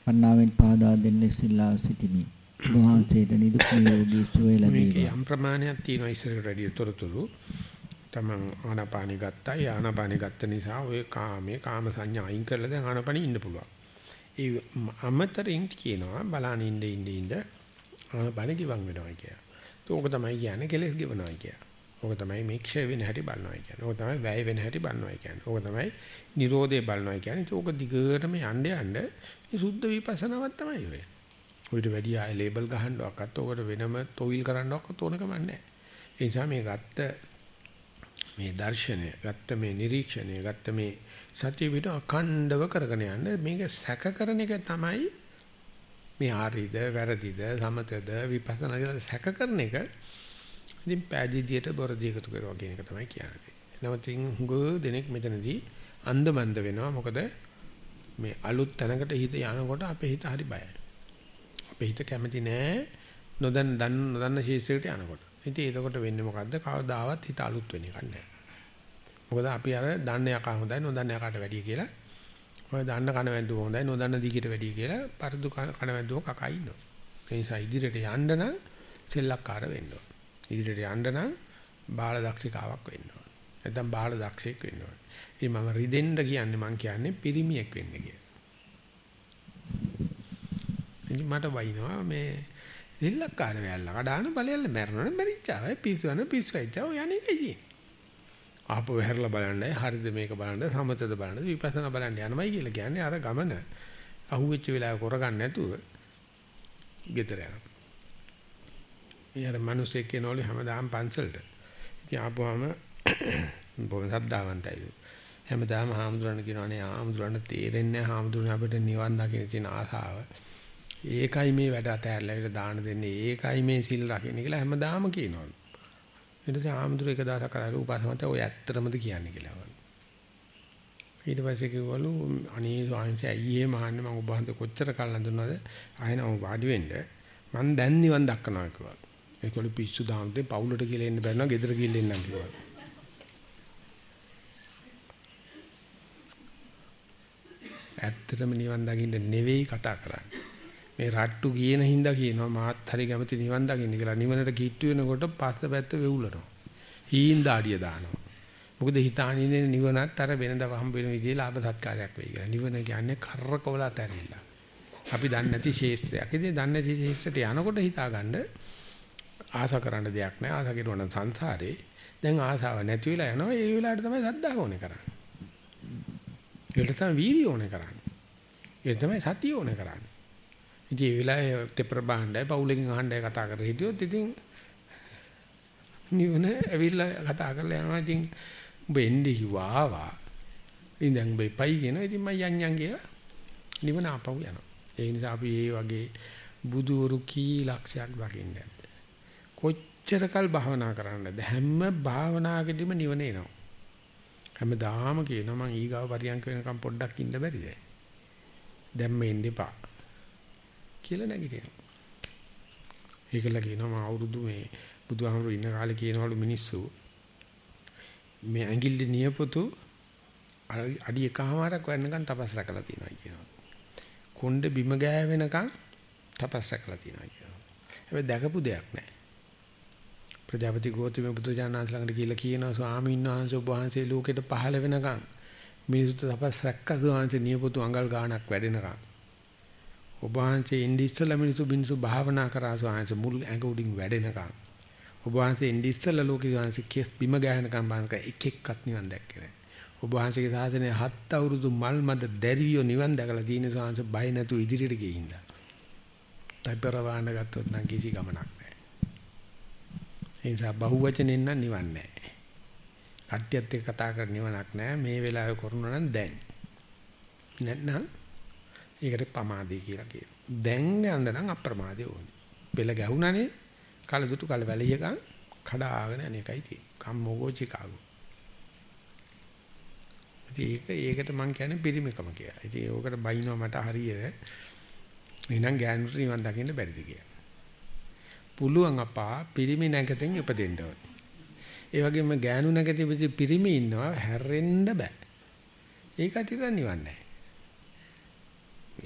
කන්නාවෙන් පාදා දෙන්න සිල්ලා සිටිමි. වහන්සේට නිදුක් නිරෝගී සුවය ලැබේවා. මේක යම් ප්‍රමාණයක් තියෙනවා ඉස්සරහට වැඩි තොරතුරු. තමන් ආනාපානි ගත්තා. ඒ ආනාපානි ගත්ත නිසා ඔය කාමයේ කාම සංඥා අයින් කරලා දැන් ආනාපානි ඉන්න පුළුවන්. ඒ අමතරින් කියනවා බලන්න ඉන්න ඉන්න ඉන්න ආනාපානි ගිවන් වෙනවා කියලා. ඒක තමයි කියන්නේ කෙලස් ගෙවනවා කියලා. ඕක තමයි මේ ක්ෂය වෙන හැටි බලනවා කියන්නේ. ඕක තමයි වැය වෙන හැටි බලනවා කියන්නේ. ඕක තමයි Nirodhe බලනවා කියන්නේ. ඕක දිගටම යන්න යන්න මේ සුද්ධ විපස්සනාවක් තමයි ඔය. ඔයිට වැඩි ආය ලේබල් ගහන්නවක්වත් ඕකට වෙනම තොইল කරන්නවක්වත් ඕනකම නැහැ. ඒ නිසා මේ ගත්ත මේ දර්ශනය, ගත්ත මේ නිරීක්ෂණය, ගත්ත මේ සතිය විද අඛණ්ඩව කරගෙන යන්න මේක සැක කරන එක තමයි මේ හරිද, වැරදිද, සමතද, විපස්සනා කියලා සැක කරන එක ඉතින් පෑදීදියට බොරදී එකතු කරනවා කියන එක තමයි කියන්නේ. නැවතින් හුඟ දෙනෙක් මෙතනදී අන්දමන්ද වෙනවා. මොකද මේ අලුත් තැනකට හිත යනකොට අපේ හිත හරි බයයි. අපේ හිත කැමති නෑ නොදන්න දන්න නොදන්න ශීස්ත්‍රයකට යනකොට. ඉතින් එතකොට වෙන්නේ මොකද්ද? කවදාවත් හිත අලුත් වෙන එකක් නෑ. මොකද අපි අර දන්න යකා හොඳයි නොදන්න යකාට වැඩිය කියලා. ඔය දන්න කන වැන්දුව හොඳයි නොදන්න දිගට වැඩිය කියලා පරිදු කන වැන්දුව කකා ඉන්නවා. ඒ නිසා ඉදිරියට යන්න නම් සෙල්ලක්කාර වෙන්න ඕන. ඉදිරියට යන්න නම් බාල දක්ෂිකාවක් වෙන්න ඕන. නැත්නම් බාල දක්ෂයෙක් වෙන්න ඕන. ඉතින් මම රිදෙන්න කියන්නේ මං කියන්නේ පිරිමියෙක් වෙන්න කියලා. ඉතින් මට වයින්නවා මේ දෙල්ලක්කාර වෙල්ලා කඩාන බලයල්ල මැරෙනවනේ මැරිච්චාවයි පිස්සුවන පිස්සුයිච්චා ඔය යන්නේ කයි ආපහු හැරලා බලන්නයි හරිද මේක බලන්න සමතද බලන්න විපස්සනා බලන්න යනමයි කියලා කියන්නේ අර ගමන අහුවෙච්ච වෙලාව කරගන්න නැතුව ගෙදර යනවා. ඊයර මිනිස්සෙක් කෙනෝලි හැමදාම පන්සලට. ඉතින් ආපුවාම බොහොම සද්දාවන්තයි. හැමදාම හාමුදුරන් කියනවානේ හාමුදුරන් තේරෙන්නේ නැහැ හාමුදුරන් අපිට නිවන් දකින්න තියෙන ආසාව. ඒකයි මේ වැඩ අතහැරලා ඉල දාන දෙන්නේ. ඒකයි මේ සිල් රකින්න කියලා හැමදාම කියනවා. ඊට පස්සේ ආමතුරු එක දවසක් කරලා උපාසකමත ඔය ඇත්තටමද කියන්නේ කියලා වළු. ඊට පස්සේ කිව්වලු අනේ ස්වාමීන් අයියේ මහන්නේ මම ඔබ හන්ද කොච්චර කල් නඳුනනද ආයෙනම වාඩි වෙන්න මං දැන් නිවන් දක්කනවා කිව්වා. ඒකවල පිස්සු දාන්නේ පවුලට කියලා එන්න බැරනවා ගෙදර ගිහින් එන්නම් කිව්වා. ඇත්තටම නිවන් දකින්න නෙවෙයි කතා කරන්නේ. මේ රට්ටු කියන හින්දා කියනවා මාත් හරි කැමති නිවන් දකින්න කියලා. නිවනට කිට්ටු වෙනකොට පස්ස පැත්ත වෙවුලනවා. හීන් දාඩිය දානවා. මොකද හිතානින්නේ නිවනත් අර වෙනදව හම්බ වෙන විදිහේ ලාභ සත්කාරයක් වෙයි කියලා. නිවන කියන්නේ කරකවලා තැරිලා. අපි දන්නේ නැති ශේස්ත්‍රයක්. ඉතින් දන්නේ නැති ශේස්ත්‍රයට යනකොට හිතාගන්න ආශා කරන්න දෙයක් නැහැ. ආශා කෙරුවා සංසාරේ. දැන් ආශාව නැති වෙලා යනවා. ඒ වෙලාවට තමයි සද්දාව ඕනේ කරන්නේ. ඒකට තමයි වීර්යය ඕනේ කරන්නේ. ඒක තමයි සතිය ඕනේ කරන්නේ. ඉතින් ඒ වෙලාවේ තෙපර බහණ්ඩයි පවුලකින් අහණ්ඩයි කතා කර හිටියොත් ඉතින් නිවන ඇවිල්ලා කතා කරලා යනවා ඉතින් ඔබ එන්නේ කිව්වා ආවා. ඉතින් දැන් ඔබ එපයි කියනවා. ඉතින් මම යන්යන් කියලා නිවන ආපහු යනවා. ඒ නිසා අපි මේ වගේ බුදුවරු කී ලක්ෂයක් දකින්න ඇද්ද? කොච්චරකල් භාවනා කරන්නද? හැම භාවනාවකදීම නිවන එනවා. හැමදාම කියනවා මං ඊගාව පරියන්ක වෙනකම් පොඩ්ඩක් ඉන්න බැරිද? දැන් මේ ඉන්න එපා. කියලා නැගිටිනවා. ඒකල කියනවා මම අවුරුදු මේ බුදුහාමුදුරු ඉන්න කාලේ කියනවලු මිනිස්සු මේ ඇඟිල්ල නියපොතු අඩි එකමාරක් වෙනකන් තපස් රැකලා තියෙනවා කියනවා. කොණ්ඩ බිම ගෑවෙනකන් තපස් රැකලා තියෙනවා කියනවා. හැබැයි දැකපු දෙයක් නැහැ. ප්‍රජාපති ගෝතම බුදුජානනාථ ළඟට ගිහිල්ලා කියනවා ස්වාමීන් වහන්සේ ඔබ වහන්සේ ලෝකෙට පහළ වෙනකන් මිනිසුත් තපස් රැක්කද වහන්සේ නියපොතු අඟල් ගාණක් වැඩෙනකන්. ඔබ වහන්සේ ඉන්දි ඉස්සලා මිනිසු බින්සු භාවනා කරා ස්වාමීන් මුල් ඇඟ උඩින් වැඩෙනකන්. ඔබ වහන්සේ ඉන්දි ඉස්සලා ලෝකේ වහන්සේ කෙස් බිම ගෑනකම් බාන කර එක එක්කත් නිවන් දැක්කේ නැහැ. ඔබ වහන්සේගේ සාසනය හත් අවුරුදු මල් මද දැරිවියෝ නිවන් දැකලා තියෙන ස්වාමීන් බය නැතුව ඉදිරියට ගිහින් ඉඳා. තයිපරවාන ගත්තොත් නම් කිසි ගමනක් නැහැ. ඒ නිසා බහුවචනෙන් නම් නිවන් නැහැ. කට්ටියත් එක්ක කතා කර නිවනක් නැහැ. මේ වෙලාවේ කරුණා නම් දැන්. නැත්නම් ඒකට පමාදී කියලා කියනවා. දැන් යන්න නම් අප්‍රමාදේ ඕනේ. බෙල ගැහුණානේ කලදුටු කල වැලියකන් කඩාගෙන අනේකයි තියෙන්නේ. කම්මෝගෝ චිකාගෝ. ඒක ඒකට මම කියන්නේ පිරිමිකම කියලා. ඉතින් ඕකට බයිනවා මට හරියට. එහෙනම් ගෑනුට නිවන් දකින්න බැරිද කියලා. පුළුවන් අපා පිරිමි නැගතෙන් ඉපදෙන්න ඕනේ. ඒ වගේම ගෑනු නැගති පිරිමි ඉන්නවා හැරෙන්න බෑ. ඒකට නිවන් නැහැ.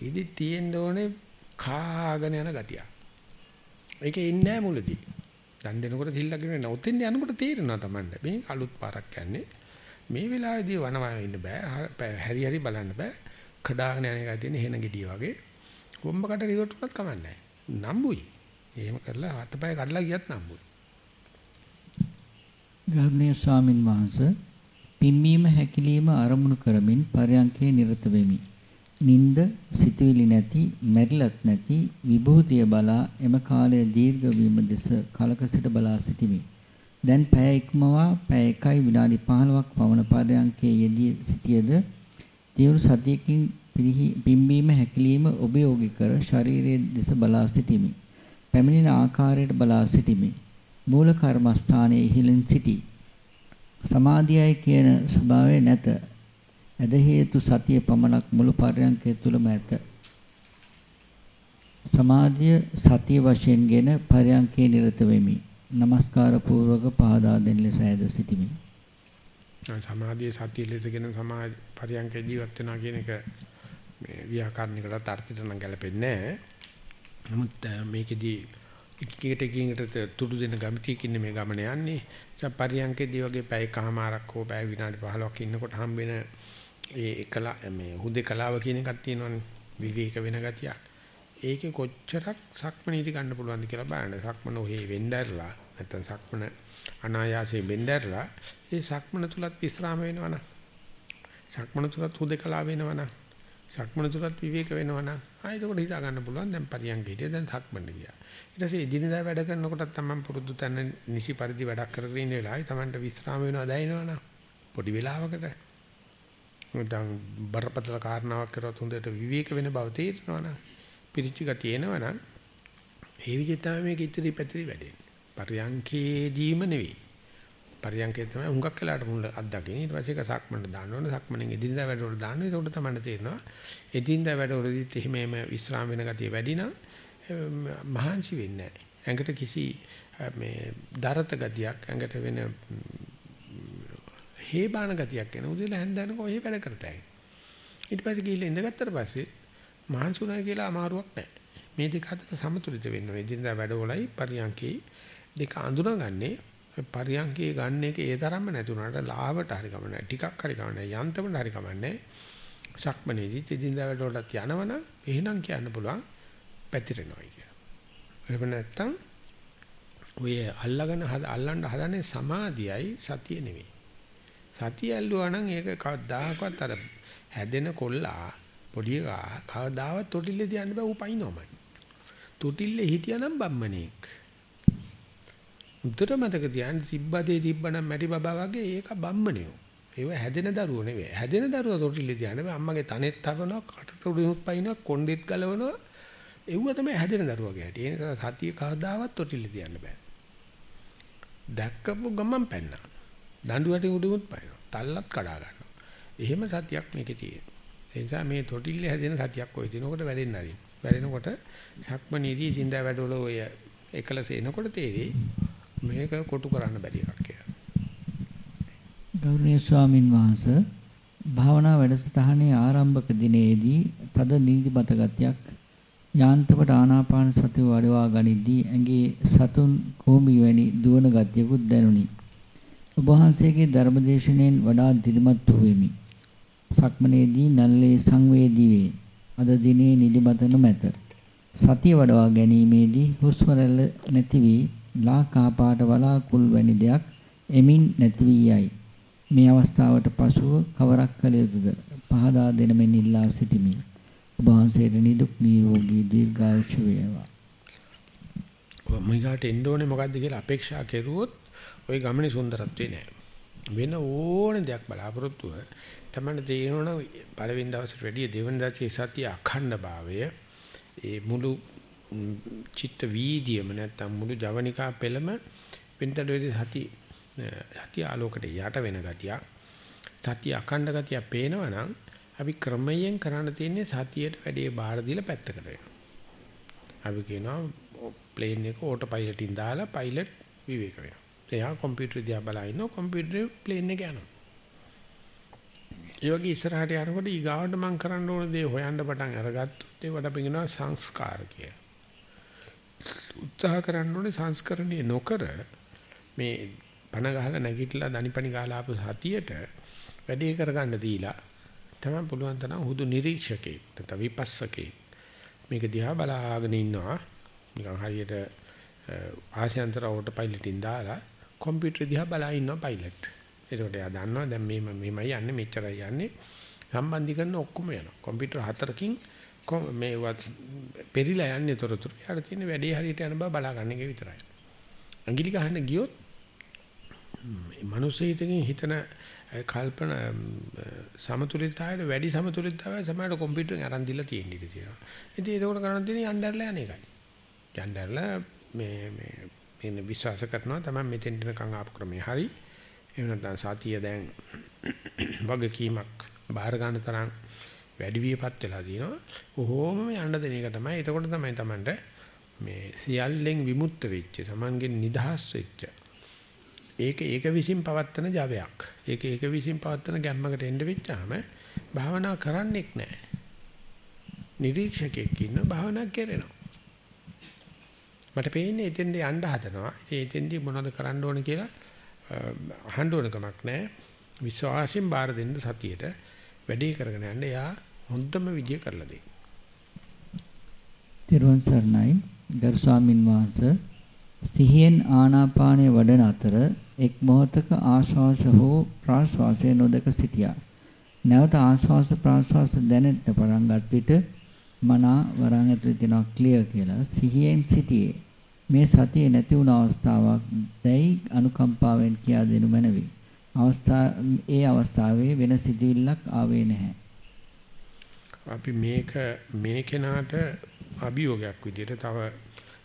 ඉදි තියෙන්න ඕනේ කාගෙන යන ගතිය. ඒකේ ඉන්නේ නැහැ මුලදී. දන් දෙනකොට තිල්ලගෙන යන ඔතෙන් යනකොට තේරෙනවා Tamanda. මේ අලුත් පාරක් යන්නේ. මේ වෙලාවේදී වනවන ඉන්න බෑ. හැරි හැරි බලන්න බෑ. කඩාගෙන යන එකයි තියෙන්නේ හේන ගෙඩිය වගේ. කොම්බකට රිවර්ට් උනත් කමන්නේ නැහැ. නම්බුයි. එහෙම කරලා හතපය කඩලා ගියත් නම්බුයි. ගෞරවනීය ස්වාමින් වහන්සේ පින්වීම හැකිලිම අරමුණු කරමින් පරයන්කේ නිරත වෙමි. නිନ୍ଦ සිතුවිලි නැති මැරිලත් නැති විභූතිය බලා එම කාලය දීර්ඝ වීම දෙස කලක සිට බලා සිටිමි. දැන් පැය ඉක්මවා පැය 1යි විනාඩි 15ක් පවන පරයන්කේ යෙදී සිටියද දියුණු සතියකින් පිම්බීම හැකිලිම ඔබයෝගී කර ශරීරයේ දෙස බලා සිටිමි. පැමිණෙන ආකාරයට බලා සිටිමි. මූල කර්මස්ථානයේ ඉහළින් සිටි. සමාධියයි කියන ස්වභාවය නැත. ඇද හේතු සතිය පමණක් මුළු පරයන්කය තුලම ඇත. සමාධිය සතිය වශයෙන්ගෙන පරයන්කේ නිරත වෙමි. নমස්කාර පූර්වක පහදා දෙන ලෙස ඇද සිටිමි. සමාධියේ සතිය ලෙසගෙන සමාධි පරයන්කේ ජීවත් වෙනවා කියන එක මේ ව්‍යාකරණයකට අර්ථයට නම් ගැලපෙන්නේ නැහැ. නමුත් මේකෙදී එකකට එකකට තුඩු දෙන ගමිතියකින් මේ ගමන යන්නේ. දැන් පරියන්කේදී වගේ පැය කමාරක් හෝ පැය විනාඩි 15ක් ඉන්නකොට හම්බෙන ඒ එකලා මේ හුදේකලාව කියන එකක් තියෙනවනේ. විවේක වෙන ගතියක්. ඒකේ කොච්චරක් සක්මනීටි ගන්න පුළුවන්ද කියලා බලන්න. සක්මන ඔහේ වෙnderලා නැත්නම් සක්මන අනායාසයෙන් වෙnderලා ඒ සක්මන තුලත් විස්රාම වෙනවනම්? සක්මන තුලත් හුදේකලාව වෙනවනම්? සක්මන තුලත් විවේක වෙනවනම්? ආයෙත් උඩ හිතා ගන්න පුළුවන්. දැන් පරියන්ක හිටිය දැන් සක්මන ගියා. ඊට පස්සේ එදිනදා වැඩ කරනකොටත් තමයි පුරුදු තැන නිසි පරිදි වැඩක් කරගෙන ඉන්න වෙලාවයි Tamanට විස්රාම වෙනවා දැනෙනවනම්? පොඩි වෙලාවකට. නැත්නම් බරපතල කාරණාවක් කරොත් හොඳට විවේක වෙන බව තේරෙනවනම් පිරිච්ච ගතිය එනවනම් ඒ විදිහට තමයි මේක ඉතිරි පැතිරි වැඩෙන්නේ පරියන්කේදීම නෙවෙයි. පරියන්කේ තමයි හුඟක් වෙලාට මුල අත්දකින්න. ඊට පස්සේ ඒක සක්මන්ට දාන්න ඕනේ. සක්මණෙන් එදිනදා වැඩවල දාන්න ඒකට තමයි තේරෙනවා. එදිනදා වැඩවලදීත් එහෙම එහෙම විස්රාම වෙන ගතිය වැඩි නම් මහන්සි වෙන්නේ නැහැ. ඇඟට කිසි මේ දරත ගතියක් ඇඟට වෙන හේබාන ගතියක් එන උදේලා හැන්දනක ඔය වැඩ කරතයි. ඊට පස්සේ ගිහිල්ලා ඉඳගත්තට පස්සේ මහන්සුණා කියලා අමාරුවක් නැහැ. මේ දෙක අතර සමතුලිත වෙන්න ඕනේ. එදිනදා වැඩවලයි පරියන්කේ දෙක අඳුනගන්නේ. පරියන්කේ ගන්න එක ඒ තරම්ම නැති වුණාට ලාවට හරි කමන්නේ ටිකක් හරි කමන්නේ යන්තමට හරි කමන්නේ සක්මනේදී තිදින්දා වැඩවලට යනවනම් එහෙනම් කියන්න පුළුවන් පැතිරෙනවා කියලා. එහෙම නැත්තම් ඔය අල්ලගෙන අල්ලන්න හදන්නේ සමාධියයි සතිය නෙවෙයි. සතිය ඇල්ලුවා නම් ඒක කවදාකවත් අර හැදෙන කොල්ලා පොඩි එකා කවදාවත් තොටිල්ලේ තියන්න බෑ ඌ පයින්නමයි. තොටිල්ලේ හිටියානම් බම්මණෙක්. උත්තර මතක තියන්න තිබ්බදේ තිබ්බනම් මැටි බබා වගේ ඒක බම්මණියෝ. ඒව හැදෙන දරුවෝ නෙවෙයි. හැදෙන දරුවා තොටිල්ලේ තියන්න බෑ අම්මගේ තනෙත් තවනවා කටට උඩුනුත් පයින්නවා කොණ්ඩෙත් ගලවනවා. ඒව තමයි හැදෙන දරුවාගේ හැටි. ඒ නිසා සතිය කවදාවත් තොටිල්ලේ තියන්න බෑ. දැක්කපු ගමන් පැන්නා. දඬු වැටි උඩුමුත් පයින්නවා. තල්ලත් කඩා ගන්නවා. එහෙම සතියක් මේකේ තියෙනවා. ඒ නිසා මේ තොටිල්ලේ හැදෙන සතියක් ඔය දිනකොට වැඩෙන්න හරි. වැඩෙනකොට සක්මනීදී සින්දා වැඩවල ඔය එකලස එනකොට තේරෙයි මේක කොටු කරන්න බැරි එකක් කියලා. ගෞරවනීය ස්වාමින් වහන්සේ භාවනා වැඩසටහනේ ආරම්භක දිනේදී තද නිදිමත ගතියක් යාන්ත්‍රපට ආනාපාන සතිය වඩවා ගනිද්දී ඇඟේ සතුන් කෝමි වැනි දුවන ගතියකුත් දැනුනි. ඔබ වහන්සේගේ ධර්මදේශනෙන් වඩා දිරිමත් වූෙමි. සක්මනේදී නැල්ලේ සංවේදී වේ. අද දිනේ නිදිමත නොමැත. සතිය වඩවා ගැනීමේදී හුස්ම රැල්ල නැති වී ලා කාපාට වලාකුල් වැනි දෙයක් එමින් නැති වී යයි. මේ අවස්ථාවට පසුව කවරක් කළ යුතුද? පහදා දෙන මෙන් ඉල්ලා සිටිමි. ඔබ වහන්සේට නිදුක් නිරෝගී දීර්ඝායුෂ වේවා. මොයිගාට එන්න ඕනේ මොකද්ද කියලා අපේක්ෂා කෙරුවොත් ওই ගමනේ සුන්දරත්වේ නෑ. වෙන ඕනේ දෙයක් බලාපොරොත්තුව තමයි තේරෙනවනම් පළවෙනි දවසට වැඩිය දෙවෙනි දවසේ සතිය අඛණ්ඩ භාවය ඒ මුළු චිත්ත වීදියම නැත්තම් මුළු ජවනිකා පෙළම වෙනතට වෙදී සති සතිය ආලෝකයට යට වෙන ගතියක් සතිය අඛණ්ඩ ගතිය පේනවනම් අපි ක්‍රමයෙන් කරන්න තියෙන්නේ සතියට වැඩේ බාර දීලා පැත්තකට වෙනවා. අපි කියනවා ප්ලේන් එක ඕටෝ පයිලට්ින් දාලා පයිලට් විවේක වෙනවා. එයා කම්පියුටර් දිහා බලා ඉන්නවා කම්පියුටරේ ප්ලේන් එක යනවා. ඒ වගේ ඉස්සරහට යනකොට ඊගාවට මම කරන්න ඕන දේ හොයන්න පටන් අරගත්තොත් ඒවට අපි කියනවා සංස්කාර කියලා. උත්සාහ කරන්න ඕනේ සංස්කරණය නොකර මේ පණ ගහලා නැගිටලා දනිපනි ගහලා ආපු සතියට වැඩේ කරගන්න දීලා තමයි පුළුවන් තරම් හුදු නිරීක්ෂකේ නැත්නම් විපස්සකේ මේක දිහා බලාගෙන ඉන්නවා නිකන් හරියට ආශයන්තර ඕටෝ පයිලට්ින් දාලා කම්පියුටර් දිහා බලා ඉන්නවා පයිලට්. ඒකට එයා දන්නවා දැන් මේ මෙමය යන්නේ මෙච්චරයි යන්නේ සම්බන්ධීකරන ඔක්කොම යනවා. කම්පියුටර් හතරකින් මේ වත් පෙරිලා යන්නේ තොරතුරු. යාට තියෙන වැඩේ හරියට යන බව බලා ගන්න එක විතරයි. අඟිලි ගහන්න ගියොත් මනුස්ස හිතකින් හිතන කල්පන සමතුලිතතාවයට වැඩි සමතුලිතතාවය සමහරට කම්පියුටරෙන් අරන් දීලා තියෙන ඉඩ තියෙනවා. ඉතින් ඒකෝට කරන්න තියෙන්නේ යnderලා යන එකයි. යnderලා මේ මේ මේ විශ්වාස කරනවා තමයි මෙතෙන් දෙනකන් ආපු ක්‍රමේ හරි. එහෙම නැත්නම් සතිය දැන් වගකීමක් බාහිර ගන්න තරම් වැඩි වියපත් වෙලා දිනවා. කොහොමම යන්න දෙන එක තමයි. එතකොට තමයි Tamanට මේ සියල්ලෙන් විමුක්ත වෙච්ච, Tamanගෙන් නිදහස් වෙච්ච ඒක ඒක විසින් පවත්තන ජවයක්. ඒක ඒක විසින් පවත්තන ගැම්මකට එන්න වෙච්චාම භාවනා කරන්නෙක් නැහැ. නිරීක්ෂකෙක් ඉන්න භාවනා කරනවා. මට පේන්නේ එතෙන්ද යන්න හදනවා. ඉතින් එතෙන්දී මොනවද කරන්න ඕන කියලා අහන්න ඕන කමක් නැහැ. විශ්වාසයෙන් බාර දෙන්න සතියේට වැඩේ කරගෙන යන්න එයා හොඳම විදිය කරලා දෙයි. තිරුවන් සරණයි ගරු ස්වාමින් වහන්සේ සිහියෙන් ආනාපානය වඩන අතර එක් මොහොතක ආශ්වාස හෝ ප්‍රාශ්වාසය නොදක සිටියා. නැවත ආශ්වාස ප්‍රාශ්වාස දැනෙන්න පටන් ගත් විට මනා වරන් ඇතුලේ තියෙනවා ක්ලියර් කියලා සිහියෙන් සිටියේ. මේ සතිය නැති වුණ අවස්ථාවක් දැයි අනුකම්පාවෙන් කියා දෙනු මැනවි. අවස්ථා ඒ අවස්ථාවේ වෙන සිදුවිල්ලක් ආවේ නැහැ. අපි මේක මේ කෙනාට අභියෝගයක් විදිහට තව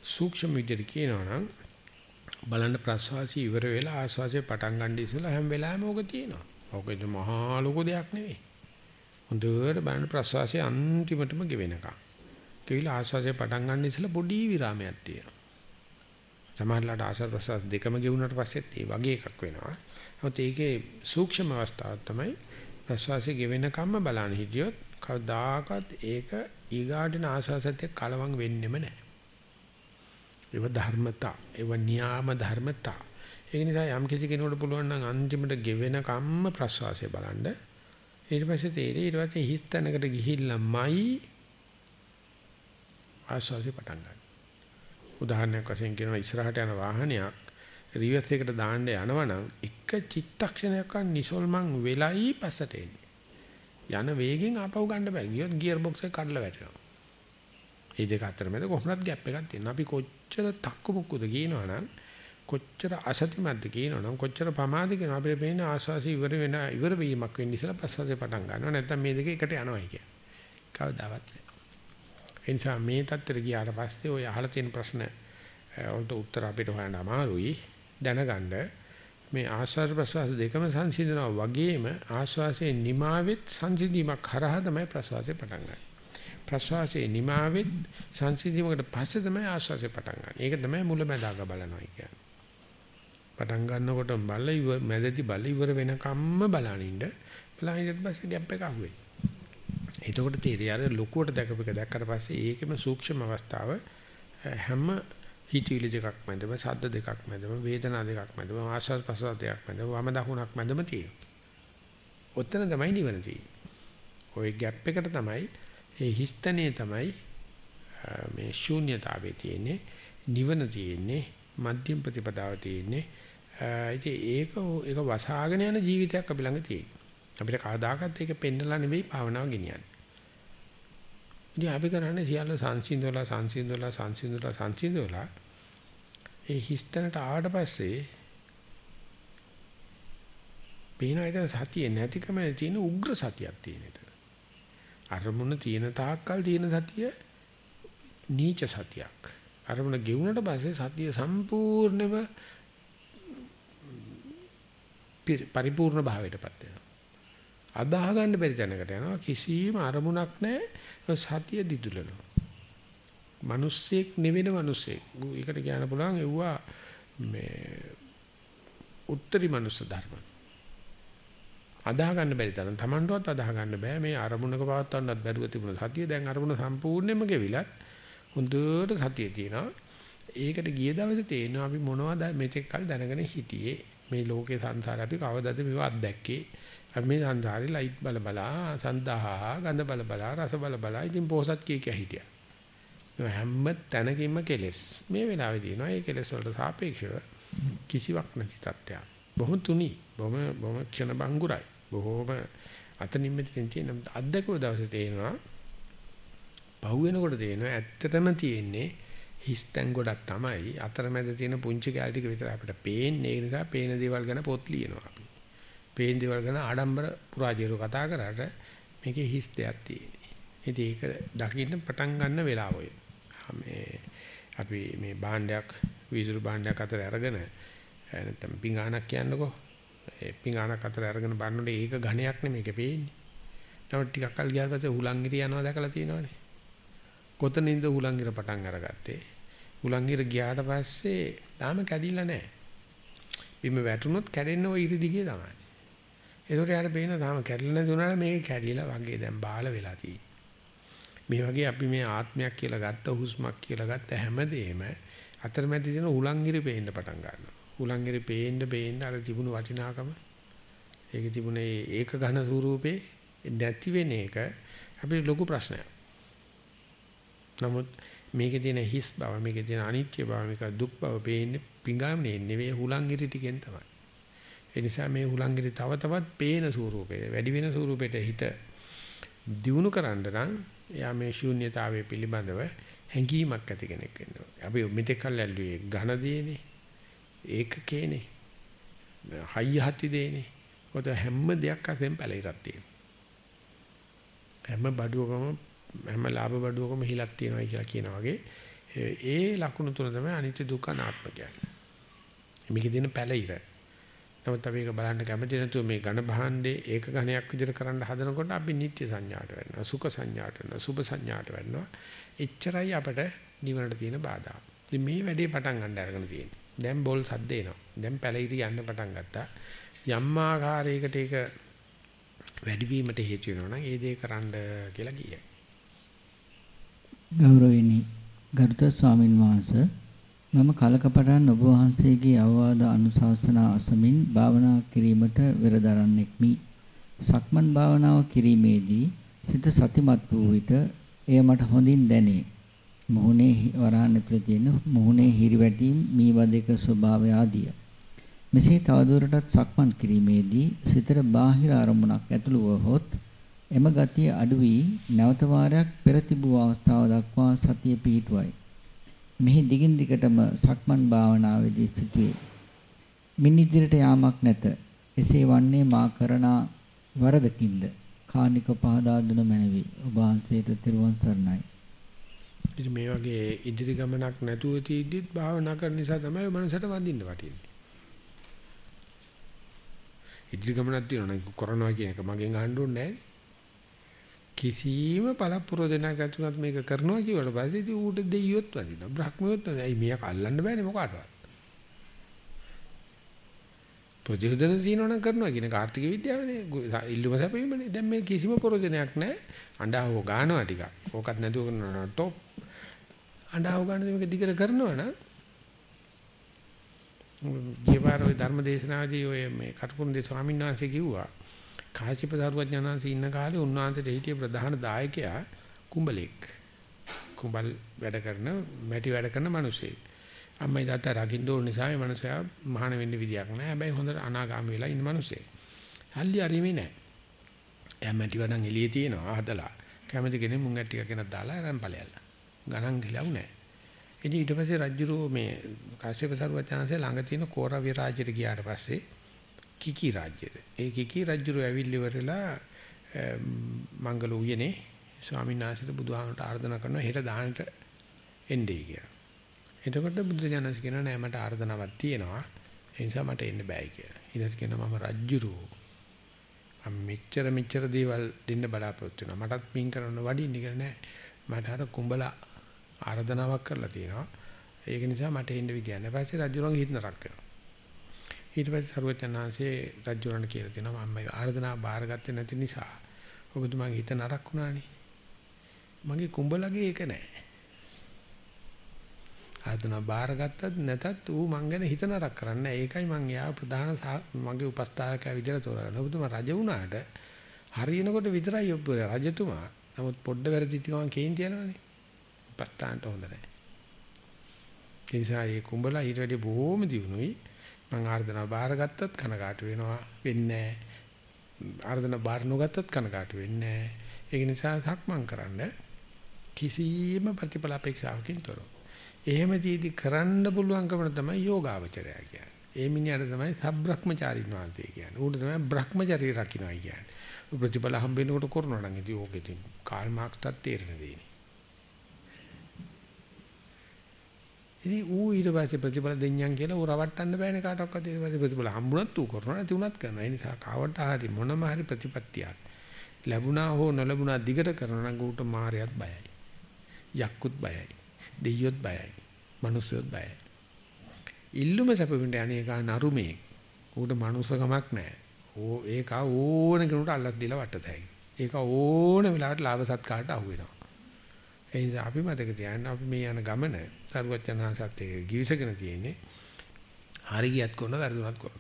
සූක්ෂම විදිහට කියනවා නම් බලන්න ප්‍රසවාසී ඉවර වෙලා ආස්වාසේ පටන් ගන්න ඉස්සෙල්ලා හැම වෙලාවෙම ඕක තියෙනවා. ඕකෙද මහා ලොකු දෙයක් නෙවෙයි. හොඳට බලන්න ප්‍රසවාසයේ අන්තිමටම ගෙවෙනකම්. කියලා ආස්වාසේ පටන් ගන්න ඉස්සෙල්ලා පොඩි විරාමයක් තියෙනවා. සමහරලාට ආස්වාද ප්‍රසවාස දෙකම ගෙවුනට පස්සෙත් ඒ වගේ එකක් වෙනවා. නමුත් ඒකේ සූක්ෂම අවස්ථාවක් තමයි ප්‍රසවාසයේ ගෙවෙනකම්ම බලන්න හිටියොත් කවදාකවත් ඒක ඊගාටින ආස්වාසයත් කලවම් වෙන්නෙම නැහැ. ඒව ධර්මතා, ඒව නියාම ධර්මතා. ඒ නිසා යම් කිසි කෙනෙකුට පුළුවන් නම් අන්තිමට ගෙවෙන කම්ම ප්‍රසවාසය බලන්න. ඊට පස්සේ තේරෙයි ඊට පස්සේ හිස් තැනකට ගිහිල්ලාමයි ආස්වාසි පටන් ගන්න. උදාහරණයක් වශයෙන් කියනවා ඉස්සරහට යන වාහනයක් රිවර්ස් එකට දාන්න යනවනම් එක චිත්තක්ෂණයක් නිසල්මන් වෙලයි පස්සට එන්නේ. යන වේගෙන් ආපහු ගන්න බෑ. ගියොත් ගියර් බොක්ස් එක කඩලා වැටෙනවා. මේ දෙක අතර මැද කොහොමවත් ગેප් එකක් තියෙනවා. අපි කොච්චර තක්කු මුක්කුද කියනවනම් කොච්චර අසතිමත්ද කියනවනම් කොච්චර පමාද කියනවා අපිට පේන ආශාසි ඉවර වෙන ඉවර වීමක් වෙන්න ඉස්සලා පස්සසේ පටන් ගන්නවා. නැත්තම් මේ දෙක එකට යනවායි කියන්නේ. කවදාවත් නෑ. ඒ නිසා මේ தත්තර ගියාට පස්සේ ඔය අහලා තියෙන ප්‍රශ්න වලට උත්තර අපිට හොයන්න අමාරුයි. දැනගන්න මේ ආස්වාද ප්‍රසවාස දෙකම සංසිඳනවා වගේම ආස්වාසයේ නිමාවෙත් සංසිඳීමක් කරා තමයි ප්‍රසවාසය පටන් ගන්නේ. ප්‍රසවාසයේ නිමාවෙත් සංසිඳීමකට පස්සේ තමයි ආස්වාසය පටන් ගන්න. ඒක තමයි මුලැමැදාක බලනවා කියන්නේ. පටන් ගන්නකොට බල ඉවර මැදදී බල ඉවර වෙනකම්ම බලනින්න බලහින්නත් පස්සේ ගැප් එක අහුවේ. එතකොට තේරෙයි අර ලොකුවට දැකපු එක දැක්කට පස්සේ ඒකෙම සූක්ෂම අවස්ථාව හැම හිතවිලි දෙකක් මැදම සද්ද දෙකක් මැදම වේදනා දෙකක් මැදම ආස්වාද ප්‍රසවාස දෙකක් මැදම වම දහුණක් මැදම තියෙනවා. ඔතන තමයි නිවන තියෙන්නේ. ওই ગેප් එකට තමයි ඒ හිස්තනේ තමයි මේ ශූන්‍යතාවේ තියෙන්නේ නිවන තියෙන්නේ මධ්‍යම ප්‍රතිපදාව තියෙන්නේ. ඉතින් ඒක ඒක වසාගෙන යන ජීවිතයක් අපි ළඟ තියෙන්නේ. අපිට කවදාකවත් ඒක පෙන්නලා නෙවෙයි භාවනාව ගෙනියන්නේ. ඉතින් අපි කරන්නේ සියල්ල සංසිඳවලා සංසිඳවලා සංසිඳවලා සංසිඳවලා ඒ හිස්තැනට ආවට පස්සේ පේනවා ඒක සතිය නැතිකම තියෙන උග්‍ර සතියක් තියෙන එතන. අරමුණ තියෙන තාක්කල් තියෙන සතිය නීච සතියක්. අරමුණ ගෙවුනට පස්සේ සතිය සම්පූර්ණව පරිපූර්ණ භාවයටපත් වෙනවා. අදාහ ගන්න බැරි තැනකට යනවා කිසිම අරමුණක් නැහැ සතිය දිදුලනවා. මිනිස්සෙක් නෙවෙන මිනිස්සෙක්. ඒකට කියන්න පුළුවන් එව්වා මේ උත්තරී මනුස්ස ධර්ම. අදාහ ගන්න බැරි තරම් Tamanටවත් අදාහ ගන්න බෑ මේ අරමුණක පවත්වන්නත් බැරුව තිබුණ සතිය දැන් අරමුණ සම්පූර්ණයෙන්ම ගෙවිලත් හොඳට සතිය තියෙනවා. ඒකට ගිය දවසේ තේරෙනවා අපි මොනවද මෙතෙක් කල් දැනගෙන හිටියේ මේ ලෝකේ සංසාරේ අපි කවදාද මේව අත්දැක්කේ අපි මේ සංසාරේ ලයිට් බල බලා සන්දහා ගඳ බල බලා රස බල බලා ඉතින් පොසත් කී කිය හිටියා හැම තැනකින්ම කෙලස්. මේ වෙලාවේ තියෙනවා ඒ කෙලස් වලට සාපේක්ෂව කිසිවක් නැති තත්ත්වයක්. බොහොම තුනි, බොහොම බොහොම ක්ෂණ බංගුරයි. බොහොම අතනින් මෙතෙන් තියෙන අද්දකව දවසේ තේනවා. පහු වෙනකොට තේනවා ඇත්තටම තියෙන්නේ හිස්තැන් ගොඩක් තමයි අතරමැද තියෙන පුංචි කැලේ ටික විතර අපිට පේන්නේ ඒ නිසා පේන දේවල් ගැන පොත් ලියනවා අපි. පේන දේවල් ගැන ආඩම්බර පුරාජේරු කතා කරාට මේකේ හිස් දෙයක් තියෙන්නේ. ඉතින් ඒක දකින්න පටන් ගන්න වෙලාව ඔය. මේ අපි මේ භාණ්ඩයක් වීදුරු භාණ්ඩයක් අතර අරගෙන නැත්නම් පිඟානක් කියන්නකෝ ඒ පිඟානක් අතර අරගෙන බලනකොට ඒක ඝණයක් නෙමෙයි ඒක පේන්නේ. නමුත් ටිකක් කල් ගියාට පස්සේ හුලංගිර යනවා දැකලා තියෙනවනේ. කොතනින්ද හුලංගිර පටන් අරගත්තේ? හුලංගිර ගියාට පස්සේ තාම කැඩිලා නැහැ. බිම වැටුනොත් කැඩෙන්නේ ওই ඉරි දිගේ තමයි. ඒකට යාර පේන තාම කැඩිලා නැති උනාට මේක කැඩිලා වගේ දැන් බාල වෙලා තියෙන්නේ. මේ වගේ අපි මේ ආත්මයක් කියලා ගත්ත හුස්මක් කියලා ගත්ත හැමදේම අතරමැද තියෙන උලංගිරි පේන්න පටන් ගන්නවා. උලංගිරි පේන්න පේන්න අර තිබුණු වටිනාකම ඒක තිබුණේ ඒක ඝන ස්වරූපේ නැති වෙන එක අපිට ලොකු ප්‍රශ්නයක්. නමුත් මේකේ තියෙන හිස් බව මේකේ තියෙන අනිත්‍ය බව මේක දුක් බව පේන්නේ පිඟාමනේ නෙවෙයි හුලංගිරි ටිකෙන් තමයි. ඒ නිසා මේ හුලංගිරි තව තවත් පේන ස්වරූපේ වැඩි වෙන ස්වරූපෙට හිත දියුණු කරන්න නම් එයා මේ ශූන්‍යතාවය පිළිබඳව හැඟීමක් ඇති කෙනෙක් වෙන්න ඕනේ. අපි මෙතෙක් කල් ඇල්ලුවේ ඝන දේනේ. ඒකකේනේ. හයිය හති දේනේ. ඔත හැම දෙයක් අතෙන් පැලිරක් තියෙනවා. හැම බඩුවකම හැම ලාභ බඩුවකම හිලක් තියෙනවා කියලා කියනා වගේ ඒ ලකුණු තුන තමයි අනිත්‍ය දුක්ඛ අනාත්ම කියන්නේ. මේකේ තියෙන පැලිර. නමුත් අපි ඒක බලන්න කැමති නැතුව මේ ඝන භාණ්ඩේ ඒක ඝනයක් විදිහට කරන්න හදනකොට අපි නිත්‍ය සංඥාට වෙනවා සුඛ සංඥාට වෙනවා සුභ සංඥාට වෙනවා එච්චරයි අපට නිවනට තියෙන බාධා. ඉතින් මේ වැඩේ පටන් ගන්න අරගෙන තියෙන්නේ. දැන් බෝල් සද්ද එනවා. දැන් පැලිරි යන්න පටන් ගත්තා. යම් ආකාරයකට ඒක වැඩි වීමට හේතු වෙනවා නම් ඒ දේ කරන්න කියලා කියයි. ගෞරවණීය ගරුතර ස්වාමින් වහන්සේ මම කලකපටන් ඔබ වහන්සේගේ අවවාද අනුශාසනා අසමින් භාවනා කිරීමට වෙරදරන්නෙක්මි. සක්මන් භාවනාව කිරීමේදී සිත සතිමත් වූ විට එය මට හොඳින් දැනේ. මුහුණේ වරහන් ඇතුළේ තියෙන මුහුණේ හිරිවැටීම් මීවදයක ස්වභාවය ආදිය. මෙසේ තවදුරටත් සක්මන් කිරීමේදී සිතට බාහිර අරමුණක් ඇතුළු වහොත් එම ගතිය අඩු වී නැවත වාරයක් පෙර තිබූ අවස්ථාව දක්වා සතිය පිහිටුවයි. මෙහි දිගින් දිගටම සක්මන් භාවනාවේදී සිටුවේ. මින් ඉදිරියට යාමක් නැත. එසේ වන්නේ මා කරන වරදකින්ද කානික පහදා දුන මැනවි. ඔබ වහන්සේට තෙරුවන් සරණයි. ඉතින් මේ වගේ ඉදිරි ගමනක් නැතුව තීද්දිත් භාවනා කරන නිසා තමයි මනසට වඳින්න වටින්නේ. ඉදිරි ගමනක් තියෙනවා කරනවා කියන එක මගෙන් අහන්න ඕනේ නැහැ. කිසියම් පළපුරු දෙනක් ඇතුණත් මේක කරනවා කියවට පස්සේ ඉතින් ඌට දෙයියොත් වදිනවා බ්‍රහ්මියොත් වදිනවා ඇයි මේක අල්ලන්න බෑනේ මොකටවත්? ප්‍රතිෝදන තියනවනම් කරනවා කියන කාර්තික විද්‍යාවනේ. ඉල්ලුම සැපීමනේ දැන් මේ කිසිම ප්‍රෝජනයක් නැහැ. අඬාව ගානවා ටිකක්. ඕකත් නැතුව කරනවා টොප් අඬාව ගන්න මේක දිගට කරනවනම් ගියපාර ওই ධර්මදේශනාදී ඔය මේ කටුකුරුන්දේ ස්වාමීන් වහන්සේ කිව්වා කාශ්‍යප දරුවඥාන්සේ ඉන්න කාලේ උන්වහන්සේට හිටිය ප්‍රධාන දායකයා කුඹලෙක්. කුඹල් වැඩ කරන මැටි වැඩ කරන මිනිසෙක්. අම්මයි තාත්තා රකින්න ඕන නිසා මේ මිනිසයා මහාන වෙන්න විදියක් නැහැ. හැබැයි හොඳට අනාගාමී වෙලා ඉන්න මිනිසෙක්. හල්ලි අරීමේ නැහැ. එයා මැටි වඩන් එළියේ තියෙනවා හදලා. කැමති කෙනෙක් මුං ඇට් ටික කෙනක් දාලා අරන් ඵලයල්ලා. ගණන් ගිලව් නැහැ. ඉතින් ඊට පස්සේ රජුරෝ මේ කාශ්‍යප සරුවචනanse ළඟ තියෙන කෝරා විරාජයට ගියාට පස්සේ කිකි රාජ්‍යද. ඒ කිකි රජුරෝ ඇවිල්ලි වරලා මංගල උයනේ ස්වාමීන් වහන්සේට බුදුහාමට ආර්දනා කරනවා හෙට දාහනට එන්නේ කියලා. එතකොට බුදුරජාණන් කියනවා නෑ මට ආර්දනාවක් තියෙනවා. ඒ නිසා මට එන්න බෑ කියලා. ඊට කියනවා මම රජ්ජුරෝ. මම මෙච්චර මෙච්චර දේවල් දෙන්න බලාපොරොත්තු වෙනවා. මටත් පින් කරන්න වඩින්න කියලා නෑ. මට අර කුඹලා ආර්දනාවක් කරලා තියෙනවා. ඒක නිසා මට එන්න විදියක් නෑ. පස්සේ රජුරන්ගේ හිත නරක වෙනවා. ඊට පස්සේ සරුවචනාංශේ රජුරණ කියලා තියෙනවා මම ආර්දනාව බාරගත්තේ නැති නිසා ඔබතුමාගේ හිත නරක වුණානේ. මගේ කුඹලගේ ඒක නෑ. ආයතන බාරගත්තත් නැතත් ඌ මං ගැන හිත නරක කරන්නේ ඒකයි මං යා ප්‍රධාන මගේ උපස්ථායකයා විදිහට තෝරගන්න. ඔබතුමා රජ වුණාට හරියනකොට විතරයි ඔබ රජතුමා. නමුත් පොඩ්ඩ වැරදිච්ච ගමන් කේන්ති යනවනේ. උපස්ථානට හොඳ නැහැ. ඒ නිසා මේ කුඹලා ඊට වැඩි බොහොම දියුණුයි. මං ආර්දනා බාරගත්තත් කනකාට වෙනවා වෙන්නේ නැහැ. ආර්දනා බාර නොගත්තත් කනකාට වෙන්නේ නැහැ. ඒක නිසා සක්මන් කරන්න කිසියම් ප්‍රතිඵල අපේක්ෂාවකින් තොරව. එහෙම දීදි කරන්න පුළුවන්කම තමයි යෝගාවචරය කියන්නේ. ඒ මිනිහට තමයි සබ්‍රහ්මචාරින් වහන්සේ කියන්නේ. ඌට තමයි බ්‍රහ්මචර්ය රකින්නයි කියන්නේ. ප්‍රතිඵල හම්බෙනකොට කරනවා නම් ඉතින් ඕකේ ඉතින් කාල් මාක්ස්ටත් තේරෙන දෙන්නේ. ඉතින් ඌ ඊට පස්සේ ප්‍රතිඵල දෙඤ්ඤම් කියලා ඌ රවට්ටන්න බෑනේ කාටවත් ඊට පස්සේ ප්‍රතිඵල හම්බුණත් ඌ කරනවා නැති උනත් කරනවා. ඒ නිසා කාවට හරි මොනම හරි ප්‍රතිපත්තියක් ලැබුණා හෝ නොලැබුණා දිගට කරනවා නම් ඌට මායයත් බයයි. යක්කුත් බයයි. දෙයියොත් බයයි. මිනිස්සුත් බයයි. ඉල්ලුම සැපෙන්න අනේක නරුමේ. ඌට මනුස්සකමක් නැහැ. ඕ ඒක ඕන කෙනෙකුට අල්ලක් දීලා වටතයි. ඒක ඕන වෙලාවට ලාභ සත්කාරට අහු වෙනවා. ඒ නිසා අපි මතක තියාගන්න අපි මේ යන ගමන සරුවචනහන්සත් එක්ක givisගෙන තියෙන්නේ. හරි ගියත් කරන වැරදුනත් කරන.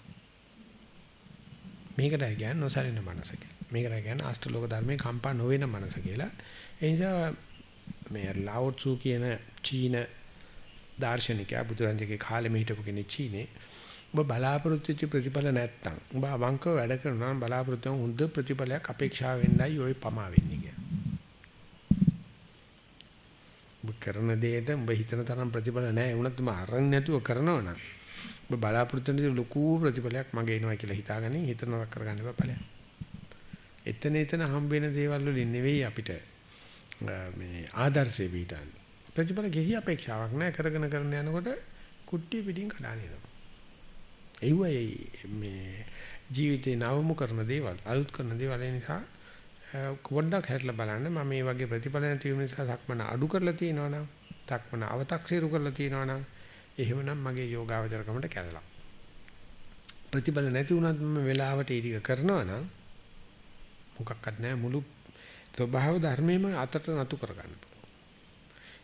මේකටයි කියන්නේ නොසලින මනස කියලා. මේකටයි කියන්නේ අෂ්ටලෝක ධර්මයේ කම්පා නොවන මනස කියලා. ඒ නිසා මේ ලාවෝ ත්සු කියන චීන දාර්ශනිකයා බුදුරජාණන්ගේ කාලෙම හිටපු කෙනෙක් චීනේ ඔබ බලාපොරොත්තු වෙච්ච ප්‍රතිඵල නැත්තම් ඔබ අවංකව වැඩ කරනවා නම් බලාපොරොත්තු වෙන හොඳ ප්‍රතිඵලයක් අපේක්ෂා වෙන්නයි ඔය පමා වෙන්නේ කියලා. ඔබ කරන දෙයට ඔබ හිතන තරම් ප්‍රතිඵල නැහැ වුණත් ඔබ අරන් නැතුව කරනවා නම් ඔබ බලාපොරොත්තු වෙන ලොකු ප්‍රතිඵලයක් මගේ එනවා කියලා හිතාගනින් හිතනවා කරගන්න එපා ඵලයක්. එතන එතන හම්බ වෙන දේවල් වලින් නෙවෙයි අපිට මේ ආදර්ශේ පිටන්නේ. ප්‍රතිඵල කිසි අපේක්ෂාවක් නැහැ කරගෙන කරන යනකොට කුට්ටිය පිටින් කඩාන යනවා. ඒවයි මේ ජීවිතේ නවමු කරන දේවල් අලුත් කරන දේවල් නිසා පොඩ්ඩක් හැරිලා බලන්න. මම මේ වගේ ප්‍රතිඵල නැති වීම නිසා සක්මන අඩු කරලා තියෙනවා නම් සක්මන අව탁සීරු කරලා තියෙනවා නම් එහෙමනම් මගේ යෝගාවචරකමට කැළලක් ප්‍රතිඵල නැති වුණත් මම වෙලාවට ඉදික කරනවා නම් මොකක්වත් නැහැ. මුළු ස්වභාව ධර්මයේම අතට නතු කරගන්න පුළුවන්.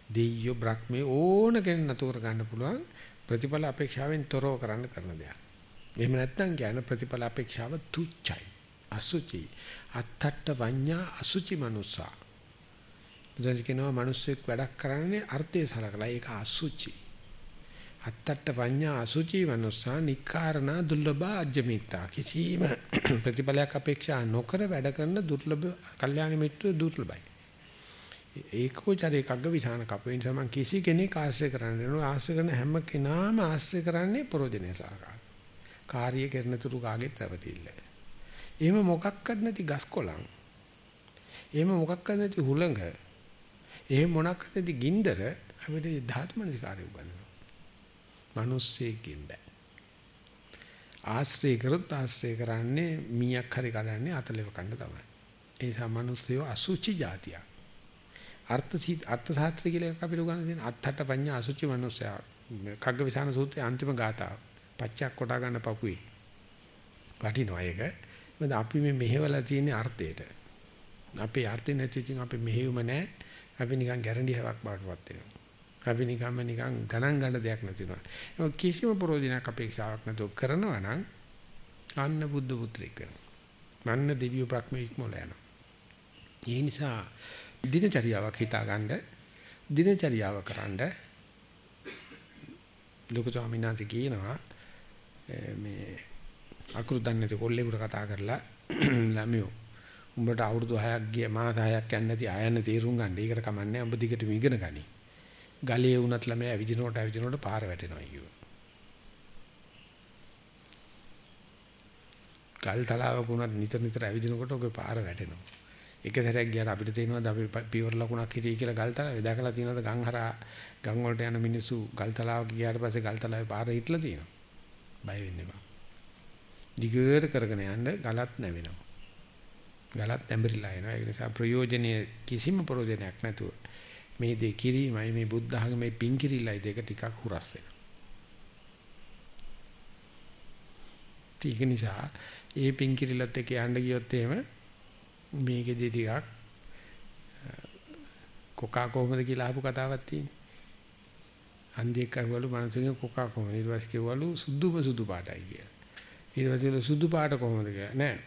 දෙයියෝ බ්‍රහ්මේ ඕන කෙනෙක් නතු කරගන්න පුළුවන් ප්‍රතිඵල අපේක්ෂාවෙන් තොරව කරන්න කරන දෙයක්. එහෙම නැත්නම් කියන ප්‍රතිඵල අපේක්ෂාව තුච්චයි අසුචි. අත්තට්ට වඤ්ඤා අසුචි මනුසා. බුදුන් කියනවා මිනිස්සෙක් වැඩක් කරන්නේ අර්ථය සලකලා ඒක අසුචි. අත්තට්ට පඤ්ඤා අසුචි මනුස්සා නික්කාරණා දුර්ලභ අජ්ජමිත්තා. කිසිම ප්‍රතිඵලයක් අපේක්ෂා නොකර වැඩ කරන දුර්ලභ කල්යාණ මිත්‍ර දුර්ලභයි. ඒකෝචරයකග්ග විසාන කපේ නිසා මම කිසි කෙනෙක් ආශ්‍රය කරන්නේ නෝ ආශ්‍රය කරන හැම කෙනාම ආශ්‍රය කරන්නේ ප්‍රෝජනේ සාකා කාර්ය කරන තුරු කාගෙත් රැවටිල්ල. එහෙම මොකක්වත් නැති ගස් කොළන් එහෙම මොකක්වත් නැති හුළඟ එහෙම මොනක්වත් නැති ගින්දර අපිට ධාතු මනසිකාරය උගන්වනවා මිනිස්සෙකින් බෑ. ආශ්‍රය කරොත් ආශ්‍රය කරන්නේ මීයක් හරි කඩන්නේ අතලෙව කන්න තමයි. ඒ නිසා මිනිස්සයෝ අසුචි జాතිය. අර්ථ අර්ථ ශාස්ත්‍ර කියලා එකක් අපිට උගන්වන තියෙන අත්තට පඤ්ඤා අසුචි මිනිස්සයා. කග්ගවිසාන සූත්‍රයේ අන්තිම ගාථාව. පච්චයක් කොටා ගන්න පපුවේ. වටිනවා ඒක. මොකද අපි මේ මෙහෙवला තියෙන අර්ථයට. අපේ අර්ථය නැති ඉතින් අපි මෙහෙයුම නැහැ. අපි නිකන් ගැරන්ටි හැවක් බාටපත් වෙනවා. අපි නිකම්ම නිකන් ගණන් ගන්න දෙයක් නැතිනවා. ඒක කිසිම ප්‍රෝජනයක් අපේක්ෂාවක් නැතුව කරනවා නම් අන්න බුද්ධ පුත්‍රයෙක් වෙනවා. අන්න දෙවියෝ ප්‍රඥා ඉක්මවල යනවා. ඒ නිසා දිනචරියාවක් හිතාගන්න දිනචරියාව කරන්න ලොකු ස්වාමීන් වහන්සේ කියනවා මේ අකුරු දන්නේ නැති කොල්ලෙකුට කතා කරලා ළමයෝ උඹට අවුරුදු 6ක් ගිය මාස 6ක් යන්නේ නැති ආයන්න තීරුම් ගන්න. ඒකට කමන්නේ උඹ දිගටම ඉගෙන ගනි. ගලේ වුණත් ළමයා ඇවිදිනකොට ඇවිදිනකොට පාර වැටෙනවා කියනවා. ගල් තලාවක වුණත් නිතර නිතර ඇවිදිනකොට ඔගේ පාර වැටෙනවා. එක සැරයක් ගියාට අපිට තේරෙනවද අපි පියවර ලකුණක් හිටියේ කියලා ගල් තලාවේ දැකලා තියෙනවද ගම් හරහා ගම් වලට යන මිනිස්සු ගල් තලාවක ගියාට පස්සේ ගල් තලාවේ පාර හිටලා තියෙනවා. බය වෙන්න එපා. දිගට කරගෙන යන්න ගලත් නැවෙනවා. ගලත් ඇඹරිලා එනවා. ඒ නිසා ප්‍රයෝජනීය කිසිම ප්‍රයෝජනයක් නැතුව මේ දෙක කිරීමයි මේ බුද්ධ ධර්මයේ පින් කිරිල්ලයි දෙක ටිකක් හුරස් වෙනවා. ඒක නිසා ඒ පින් කිරිල්ලත් එක්ක යන්න ගියොත් එහෙම මේකෙදි ටිකක් කොකා කොහමද කියලා අහපු කතාවක් තියෙනවා. අන්දියෙක් අහවලු මනසෙන් කොකා කොහමද ඊට පස්සේ කිව්වලු සුදුම සුදු පාටයි කියලා. ඊට පස්සේ සුදු පාට කොහමද කියලා. නෑ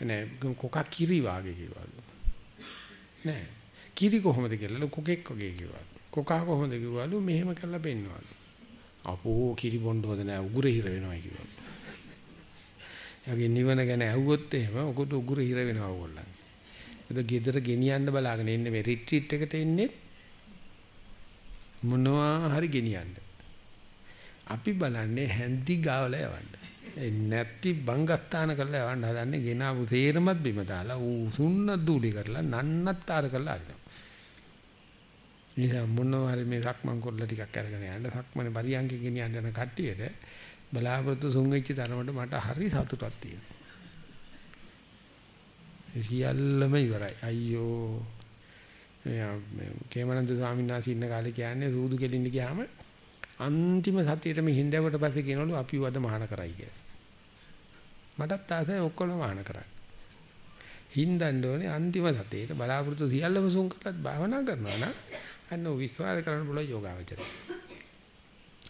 නෑ කොකා කිරි වාගේ කිව්වලු. නෑ කිරි කොහොමද කියලා කොකෙක් වගේ කිව්වා. කොකා කොහොමද කිව්වලු මෙහෙම කරලා පෙන්වවලු. අපෝ කිරි බොන්න හොඳ නෑ උගුර හිර වෙනවා කිව්වා. යගේ නිවන ගැන ඇහුවොත් එහෙම ඔකට උගුර හිර වෙනවා ඕගොල්ලන්. ඒක ගෙදර ගෙනියන්න බලාගෙන ඉන්නේ මේ රිට්‍රීට් එකට එන්නේ මොනවා හරි ගෙනියන්න. අපි බලන්නේ හැන්දි ගාවල යවන්න. ඒ නැති බංගස්ථාන කරලා යවන්න හදන්නේ ගෙනාවු තේරමත් බිම දාලා ඌ සුන්න දූලි කරලා නන්නත්තර කරලා අරිනවා. නිසා මොනවා හරි මේ සක්මන් කරලා ටිකක් අරගෙන යන්න සක්මනේ පරියන්කේ ගෙනියන්න යන කට්ටියට බලාපොරොත්තු සුන් වෙච්ච තරමට මට හරි සතුටක් තියෙනවා. ඒ සියල්ලම ඉවරයි. අයියෝ. මේ කේමනන්ද ස්වාමීන් වහන්සේ ඉන්න කාලේ කියන්නේ සූදු කෙලින්න ගියාම අන්තිම සතියේට මේ හින්දාවට පස්සේ කියනවලු අපි වද මහාන කරයි කියලා. මටත් ආසයි ඔක්කොම මහාන කරන්නේ. හින්දන්න ඕනේ අන්තිම සතියේට බලාපොරොත්තු සියල්ලම සුන් කරලත් භාවනා කරනවා නම් අන්න විශ්වාස කරන්න පුළුවන් යෝගාවචරය.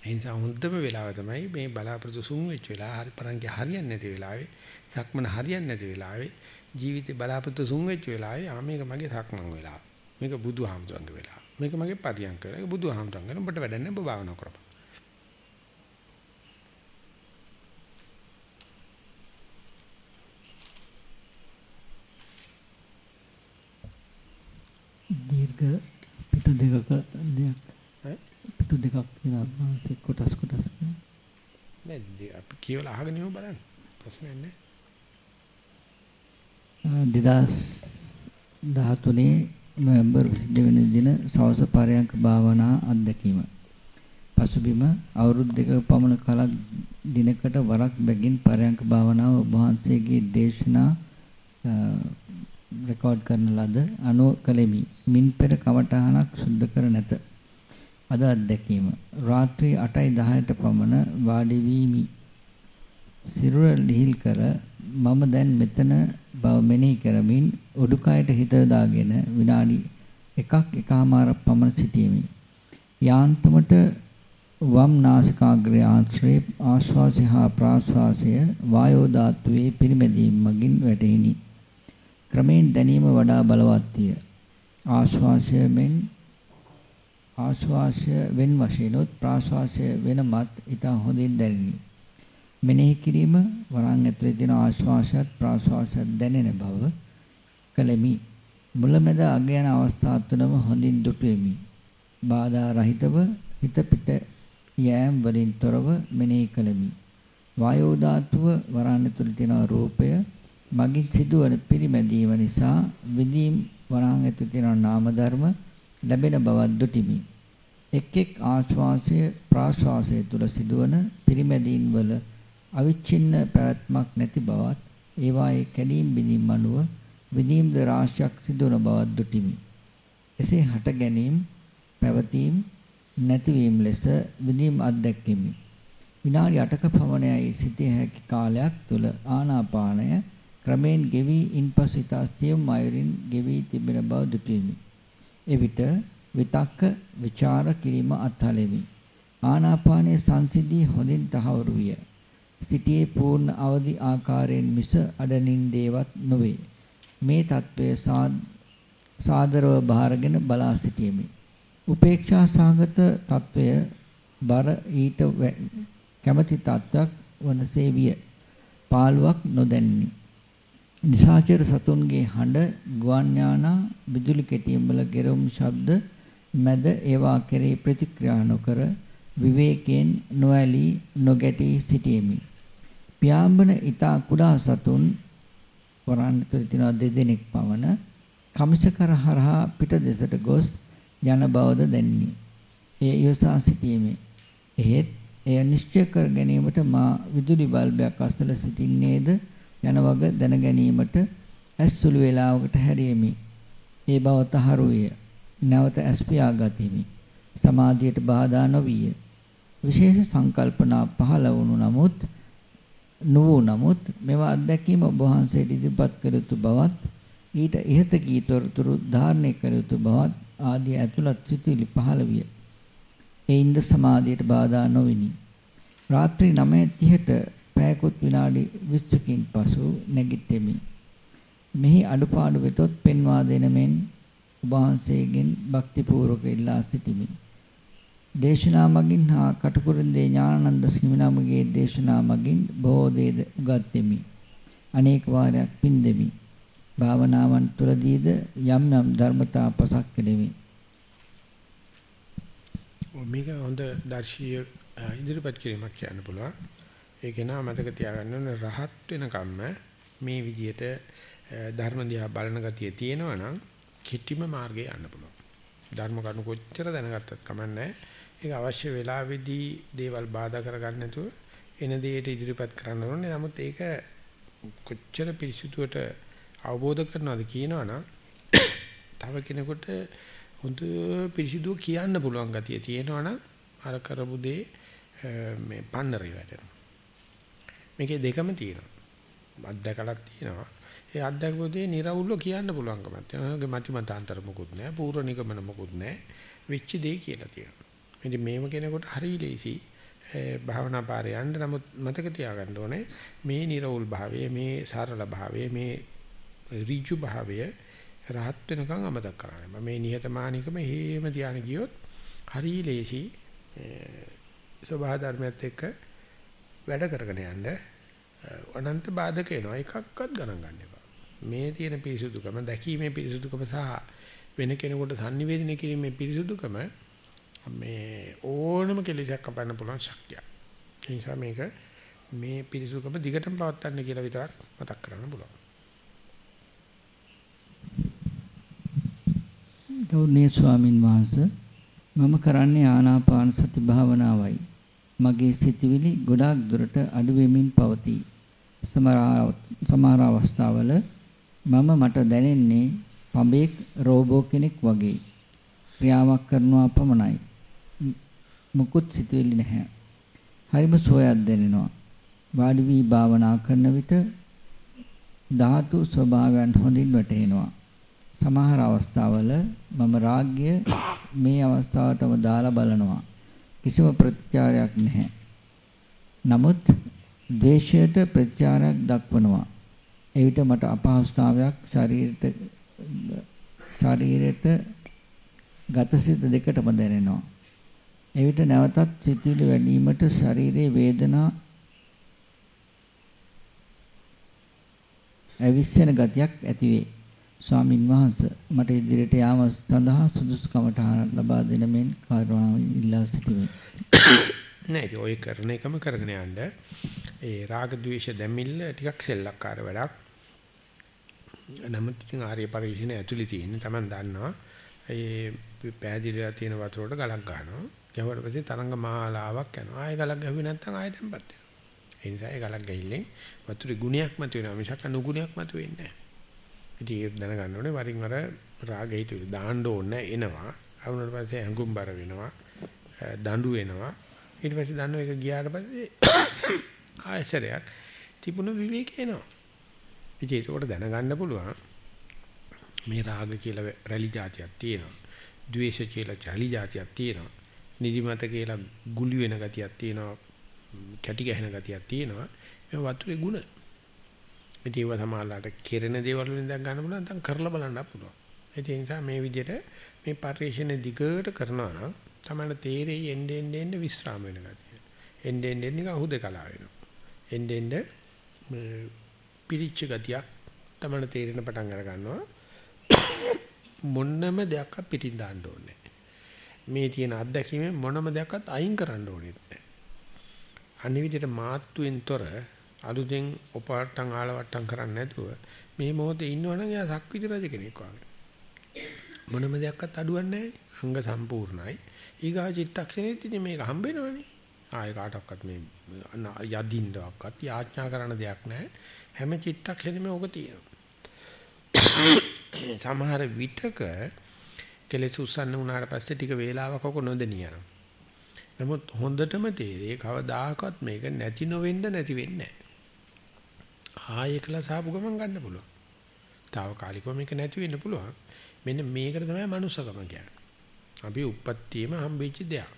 ඒ නිසා හොඳම වෙලාව තමයි මේ බලාපොරොත්තු සුන් වෙච්ච වෙලාව හරි පරංගේ හරියන්නේ නැති වෙලාවේ සක්මන හරියන්නේ නැති වෙලාවේ ජීවිතේ බලාපොරොත්තු සුන් වෙච්ච වෙලාවේ ආ මේක මගේ සක්මන් වෙලාව. මේක බුදුහාමුදුරන්ගේ වෙලාව. මේක මගේ පරියන්ක. ඒක බුදුහාමුදුරන්ගේ. උඹට වැඩක් නැහැ ඔබ භාවනා කරපන්. දීර්ඝ පිටු දෙකක දෙයක්. පිටු දෙකක් කියලා මාසේ කොටස් කොටස්. නෑ අපි කියවලා අහගෙන ඉමු බලන්න. ප්‍රශ්නයක් නෑ. 2013 නොවැම්බර් 22 වෙනි දින සවස පරයන්ක භාවනා අත්දැකීම. පසුබිම අවුරුදු දෙක පමණ කාලක් දිනකට වරක් බැගින් පරයන්ක භාවනාව ඔබ වහන්සේගේ දේශනා රෙකෝඩ් කරන ලද අනෝ කලෙමි. මින් පෙර කවටහනක් සුද්ධ කර නැත. අද අත්දැකීම. රාත්‍රී 8යි 10ට පමණ වාඩි වීමි. සිරුර ලිහිල් කර මම දැන් මෙතන බව මෙනෙහි කරමින් උඩුකයට හිත දාගෙන විනාඩි එකක් එකමාරක් පමණ සිටීමි. යාන්තමට වම් නාසිකාග්‍රය ආශ්‍රේ ආශ්වාසය හා ප්‍රාශ්වාසය වායෝ ධාතුවේ පිරිමැදීම මගින් වැටහිනි. ක්‍රමෙන් දැනීම වඩා බලවත් විය. ආශ්වාසය මෙන් ආශ්වාසය වෙන වශයෙන්ොත් ප්‍රාශ්වාසය වෙනමත් ඊට හොඳින් දැනිනි. මෙනෙහි කිරීම වරන් ඇතුලේ තියෙන ආශ්වාසයත් ප්‍රාශ්වාසයත් දැනෙන බව කලෙමි. මුලමෙද අග යන අවස්ථා තුනම හොඳින් දුටුවෙමි. බාධා රහිතව හිත පිට යෑම් වලින් තොරව මෙනෙහි කළෙමි. වායෝ ධාතුව වරන් ඇතුලේ තියෙන රූපය මගින් සිදුවන පිරිමැදීම නිසා විදීම් වරන් ඇතුලේ තියෙන නාම ධර්ම ලැබෙන බවක් දුටිමි. එක් එක් ආශ්වාසය ප්‍රාශ්වාසය තුල සිදුවන පිරිමැදීම් වල අවිච්ඡින්න පැවැත්මක් නැති බවත් ඒවායේ කැඩීම් බිඳීම් අනුව විදීම්ද රාශියක් සිදුවන බවක් දුටිමි. එසේ හට ගැනීම පැවතීම් නැතිවීම ලෙස විදීම් අත්දැකීමි. විනාඩි 8ක පමණයි සිටිය හැකි කාලයක් තුල ආනාපානය ක්‍රමයෙන් ගෙවි ඉන්පසු ඉතා සියුම් අයුරින් ගෙවි තිබෙන බව දුටුවෙමි. එවිට විතක්ක ਵਿਚාර කිරීම අත්හලෙමි. ආනාපානයේ සංසිද්ධිය හොඳින් තහවුරු විය. සිටියේ පූර්ණ අවදි ආකාරයෙන් මිස අඩනින් දේවත් නොවේ. මේ తත්වය සාදරව බාරගෙන බලා සිටීමේ උපේක්ෂා සාගත తත්වය බර ඊට කැමැති తත්වක් වනසේ විය. පාළුවක් නොදැන්නේ. නිසාචර සතුන්ගේ හඬ ගුවන් යානා විදුලි කෙටියම් වල ගෙරුම් ශබ්ද මැද ඒවා කෙරෙහි ප්‍රතික්‍රියා නොකර විවේකයෙන් නොඇලී නොගැටී සිටීමි. පියාඹන ඊතා කුඩා සතුන් වරන් තුර තිනවා දෙදෙනෙක් පමණ කමිසකර හරහා පිට දෙසට ගොස් යන බවද දැනිනි. එය යොසා සිටීමේ. එහෙත් එය නිශ්චය කර ගැනීමට මා විදුලි බල්බයක් අස්තල සිටින්නේද යන වග දැන ගැනීමට ඇස් සුළු වේලාවකට හැරීමි. ඒ බව තහරුය. නැවත ඇස් පියාගතිමි. සමාධියට බාධා නොවිය. විශේෂ සංකල්පනා පහළ වුණු නමුත් නොවු නමුත් මේවා අත්දැකීම ඔබ වහන්සේට ඉදිරිපත් කළ යුතු බවත් ඊට ඉහත කී තොරතුරු ධාරණය කළ යුතු බවත් ආදී ඇතුළත් සිතුවිලි පහළ විය. එයින්ද සමාධියට බාධා නොවිනි. රාත්‍රී 9:30ට පැයකුත් විනාඩි 20කින් පසු නැගිටෙමි. මෙහි අඩුපාඩු වෙතොත් පෙන්වා දෙන මෙන් උභාන්සේගෙන් භක්තිපූර්වක ඉල්ලා සිටිමි. දේශනා මගින් හා කටුකුරුන්දේ ඥානানন্দ හිමිනමගේ දේශනා මගින් බොහෝ දේද උගත් දෙමි. අනේක වාරයක් පින් දෙමි. භාවනාවන් තුළදීද යම් යම් ධර්මතා පසක් කෙරෙමි. මේක හොඳ දර්ශීය ඉදිරිපත් කිරීමක් කියන්න පුළුවන්. ඒක නා මතක තියාගන්න ඕනේ රහත් වෙනකම්ම මේ විදියට ධර්ම දිහා බලන ගතිය තියෙනවා නම් කිටිම මාර්ගේ යන්න පුළුවන්. ධර්ම කරුණු කොච්චර දැනගත්තත් කමන්නේ ඒක අවශ්‍ය වෙලාවෙදී දේවල් බාධා කරගන්න නැතුව එන දෙයට ඉදිරිපත් කරන්න ඕනේ. නමුත් ඒක කොච්චර පිරිසිදුවට අවබෝධ කරනවාද කියනවනම් තව කෙනෙකුට හොඳ පිරිසිදුව කියන්න පුළුවන් ගතිය තියෙනවනම් අර කරපු දේ මේ පන්නරේ වැටෙනවා. මේකේ දෙකම තියෙනවා. අත්දැකලක් තියෙනවා. ඒ අත්දැකපු දේ निराවුල්ව කියන්න පුළුවන්කමක් තියෙනවා. මති මතාන්තර මොකුත් නැහැ. පූර්ව නිගමන මොකුත් නැහැ. වෙච්ච දේ කියලා තියෙනවා. ඉතින් මේව කෙනෙකුට හරි ලේසි භාවනා පාරේ යන්න නමුත් මතක තියාගන්න ඕනේ මේ නිර්වුල් භාවය මේ සරල භාවය මේ ඍජු භාවය රහත් වෙනකන් අමතක කරන්න. මේ නිහතමානීකම හේම ධානය ගියොත් හරි ලේසි සබහා ධර්මයත් එක්ක වැඩ කරගෙන යන්න අනන්ත බාධක එනවා එකක්වත් ගණන් ගන්න එපා. මේ තියෙන පිරිසුදුකම දැකීමේ පිරිසුදුකම සහ වෙන කෙනෙකුට sannivedana කිරීමේ පිරිසුදුකම මේ ඕනම කෙලෙසක් කපන්න පුළුවන් ශක්තියක්. ඒ නිසා මේක මේ පිරිසුදුකම දිගටම පවත්වන්න කියලා විතරක් මතක් කරන්න පුළුවන්. ගෞරවනීය ස්වාමින් වහන්සේ මම කරන්නේ ආනාපාන සති භාවනාවයි. මගේ සිතවිලි ගොඩාක් දුරට අඩු වෙමින් පවතී. සමහර අවස්ථාවල මම මට දැනෙන්නේ පඹේක් රෝබෝ කෙනෙක් වගේ ක්‍රියාවක් කරනවා පමණයි. මුකුත් සිතෙන්නේ නැහැ. හරිම සෝයක් දැනෙනවා. වාඩි වී භාවනා කරන විට ධාතු ස්වභාවයන් හොඳින් වැටහෙනවා. සමහර අවස්ථාවල මම රාග්‍ය මේ අවස්ථාවටම දාලා බලනවා. කිසිම ප්‍රතිචාරයක් නැහැ. නමුත් ද්වේෂයට ප්‍රතිචාරයක් දක්වනවා. එවිට මට අපහසුතාවයක් ශරීරයට ශරීරයට ගතසිත දෙකටම දැනෙනවා. එවිට නැවතත් සිතිවිලි වැඩිවීමට ශරීරයේ වේදනා ඇවිස්සෙන ගතියක් ඇතිවේ. ස්වාමින් වහන්සේ මට ඉදිරියට යාම සඳහා සුදුසුකමට ලබා දෙන මෙන් කරුණාවෙන් ඉල්ලා සිටිමි. නෑ ඔය කරන එකම කරගෙන යන්න. ඒ රාග ద్వේෂ දැමිල්ල ටිකක් සෙල්ලක්කාර වැඩක්. නමුත් ඉතින් ආර්ය පරිශීන ඇතුලේ තියෙන තමන් දන්නවා. ඒ පෑදිලා තියෙන වතුරට ගලක් ගන්නවා. ගැහුවට පස්සේ තරංග මාලාවක් යනවා. ආයෙ ගලක් ගැහුවේ නැත්නම් ආයෙ තැම්පත් වෙනවා. ඒ නිසා ඒ ගලක් ගහිල්ලෙන් වතුරේ ගුණයක් මත වෙනවා මිසක් අනුගුණයක් මත වෙන්නේ නැහැ. ඉතින් ඒක දැනගන්න ඕනේ වරින් වර රාග හිතුවිලි දාන්න ඕනේ එනවා. අවුනට පස්සේ හැඟුම් බර වෙනවා. දඬු වෙනවා. ඊට පස්සේ දන්නෝ ඒක ගියාට පස්සේ ආයසරයක් තිබුණු විවේක එනවා. ඉතින් ඒකට දැනගන්න පුළුවන් මේ රාග කියලා රැලි જાතියක් තියෙනවා. ද්වේෂ කියලා චලි જાතියක් තියෙනවා. නිදිමත කියලා ගුලි වෙන ගතියක් තියෙනවා. කැටි ගැහෙන ගතියක් තියෙනවා. මේ වතුරේ ಗುಣ ඉතින් ඒව සමාලාට කෙරෙන දේවල් වලින් දැක් ගන්න පුළුවන් නැත්නම් කරලා බලන්න පුළුවන්. ඒ නිසා මේ විදිහට මේ පරිශ්‍රණ දිගට කරනවා නම් තමයි තේරෙයි එන්නේ එන්නේ එන්නේ විස්්‍රාම වෙන ගතිය. එන්නේ එන්නේ නිකන් හුදකලා වෙනවා. එන්නේ එන්නේ පිරිච්ච ගතියක් තමයි තේරෙන පටන් අර ගන්නවා. මොන්නම දෙයක් පිටින් දාන්න ඕනේ. මේ තියෙන අත්දැකීමෙන් මොනම දෙයක්වත් අයින් කරන්න ඕනේ නැහැ. අනිවිදයට මාත්තුවෙන් තොර අලුතෙන් උපාට්ටම් ආලවට්ටම් කරන්නේ නැතුව මේ මොහොතේ ඉන්නවනම් එයා සක්විති රජ කෙනෙක් වගේ. මොනම දෙයක්වත් අඩුවක් නැහැ. අංග සම්පූර්ණයි. ඊගා චිත්තක්ෂණෙත් ඉතින් මේක හම්බෙනවනේ. ආය කාටවත් මේ යදින්නවක්වත් යාඥා කරන දෙයක් නැහැ. හැම චිත්තක්ෂණෙම ඕක තියෙනවා. සමහර විටක කෙලෙස් උස්සන්න උනාට පස්සේ ටික වේලාවක ඔක නොදෙනිය යනවා. නමුත් හොඳටම තේරෙයි කවදාකවත් මේක නැති නොවෙන්න නැති වෙන්නේ නැහැ. ආයෙ කළා සාපු ගමන් ගන්න පුළුවන්. తాවකාලිකව මේක නැති වෙන්න පුළුවන්. මෙන්න මේකට තමයි මනුස්සකම කියන්නේ. අපි උප්පත්තියම හම්බෙච්ච දෙයක්.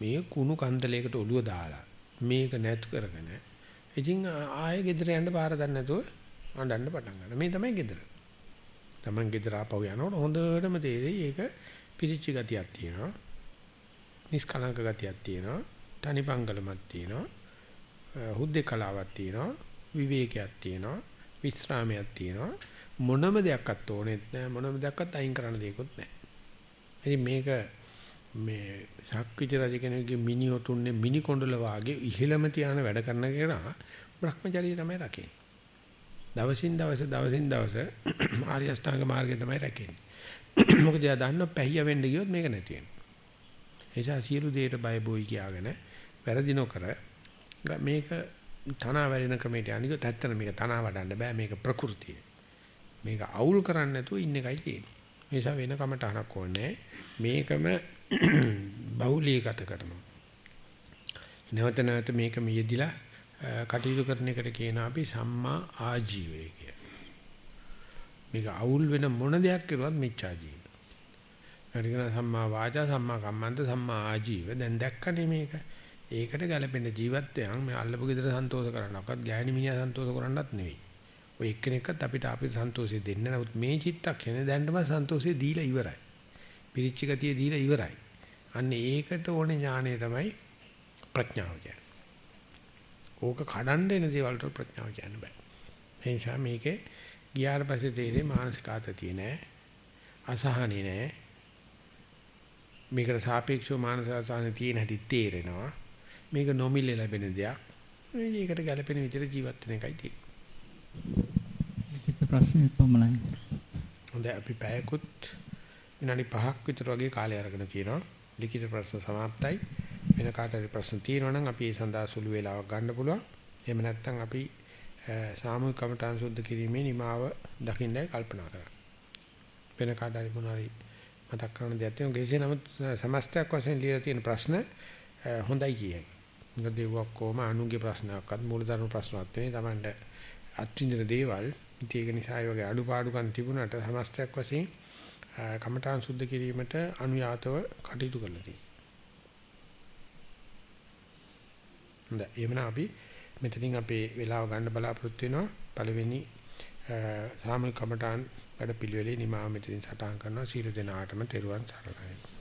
මේ කුණු කන්දලයකට ඔළුව දාලා මේක නැතු කරගෙන ඉතින් ආයෙ ගෙදර යන්න පාර දන්නේ නැතුව අඬන්න පටන් ගන්නවා. මේ තමයි ගෙදර. Taman ගෙදර ආපහු යනකොට හොඳටම තේරෙයි ඒක පිරිච්ච ගතියක් තියෙනවා. නිස්කලංක ගතියක් තියෙනවා. තනිපංගලමක් තියෙනවා. හුද්දේ කලාවක් තියෙනවා. විවේකයක් තියෙනවා විස්රාමයක් තියෙනවා. මොනම දෙයක්වත් ඕනෙත් නැහැ මොනම දෙයක්වත් අයින් කරන්න දෙයක්වත් නැහැ ඉතින් මේක මේ ශක්විති රජ කෙනෙකුගේ මිනි ඔතුන්නේ මිනි කොණ්ඩල වාගේ ඉහිලම තියාන වැඩ කරන කෙනා Brahmacharya තමයි රකින්නේ. දවසින් දවස දවසින් දවස ආර්ය අෂ්ටාංග මාර්ගය තමයි රැකෙන්නේ. මොකද එයා දන්නව පැහිය වෙන්න ගියොත් මේක නැති වෙනවා. එසා සියලු දේට බය බොයි කියාගෙන වැරදි නොකර මේක තනවා වැඩෙන ක්‍රමයට අනික ඇත්තට මේක තනවා වඩන්න බෑ මේක ප්‍රകൃතිය. මේක අවුල් කරන්නේ නැතුව ඉන්න එකයි තියෙන්නේ. මේ නිසා වෙන කමට අහනක් ඕනේ මේකම බහුලීගත කරනවා. නැවත නැවත මේකම යෙදිලා කටයුතු කරන එකට කියන අපි සම්මා ආජීවය කිය. මේක අවුල් වෙන මොන දෙයක් කරුවත් මිච්ඡා ජීව. හරිගෙන සම්මා වාචා සම්මා කම්මන්ත සම්මා ආජීව දැන් දැක්කනේ මේක. ඒකට ගැළපෙන ජීවිතයන් මේ අල්ලපු ගෙදර සන්තෝෂ කරන්නවත් ගෑණි මිනිහා සන්තෝෂ කරන්නත් නෙවෙයි. ඔය එක්කෙනෙක්වත් අපිට අපේ සන්තෝෂය දෙන්න නමුත් මේ චිත්තක්ෂණය දැන්නම සන්තෝෂය දීලා ඉවරයි. පිරිච්ච ගතිය දීලා ඉවරයි. අන්න ඒකට ඕනේ ඥානය තමයි ප්‍රඥාව කියන්නේ. ඕක කඩන්න එන දේවල් වලට ප්‍රඥාව කියන්න බෑ. ඒ නිසා මේකේ ගියාට පස්සේ තේරෙන්නේ මානසික ආතතිය නෑ. අසහනෙ නෑ. මේකට සාපේක්ෂව මානසික අසහනෙ තියෙන හැටි තේරෙනවා. මේක නොමිලේ ලැබෙන දෙයක්. මේකට ගැළපෙන විදිහට ජීවත් වෙන එකයි තියෙන්නේ. ප්‍රශ්න පමණයි. හොඳයි අපි පැයකුත් විනාඩි 5ක් විතර වගේ කාලය අරගෙන තියෙනවා. ලිඛිත ප්‍රශ්න સમાප්තයි. වෙන කාටරි ප්‍රශ්න තියෙනවා නම් අපි ඒ සඳහා සුළු වේලාවක් ගන්න පුළුවන්. එහෙම නැත්නම් අපි සාමූහික කමඨාන් සුද්ධ කිරීමේ නිමාව දකින්නයි කල්පනා කරන්නේ. වෙන කාටරි මොනවාරි මතක් කරන දෙයක් තියෙනවා. කෙසේ නමුත් සමස්තයක් වශයෙන් ලියලා තියෙන ප්‍රශ්න හොඳයි කියයි. මොකද ඒ ඔක්කොම අනුගේ ප්‍රශ්නයක්වත් මූලධර්ම ප්‍රශ්නවත් නෙවෙයි Tamanට අත්විඳින දේවල්. ඉතින් ඒක නිසා ඒ වගේ අඩුපාඩුකම් තිබුණාට සමස්තයක් වශයෙන් කමඨාන් සුද්ධ කිරීමට අනුයාතව කටයුතු කරලා තියෙනවා. හොඳයි. එhmenan අපි මෙතනින් අපේ වෙලාව ගන්න බලාපොරොත්තු වෙනවා. පළවෙනි සාමූහික කමඨාන් වැඩ පිළිවෙලේ නිමාව මෙතනින් සටහන් කරනවා. සීල දෙනාටම තෙරුවන් සරණයි.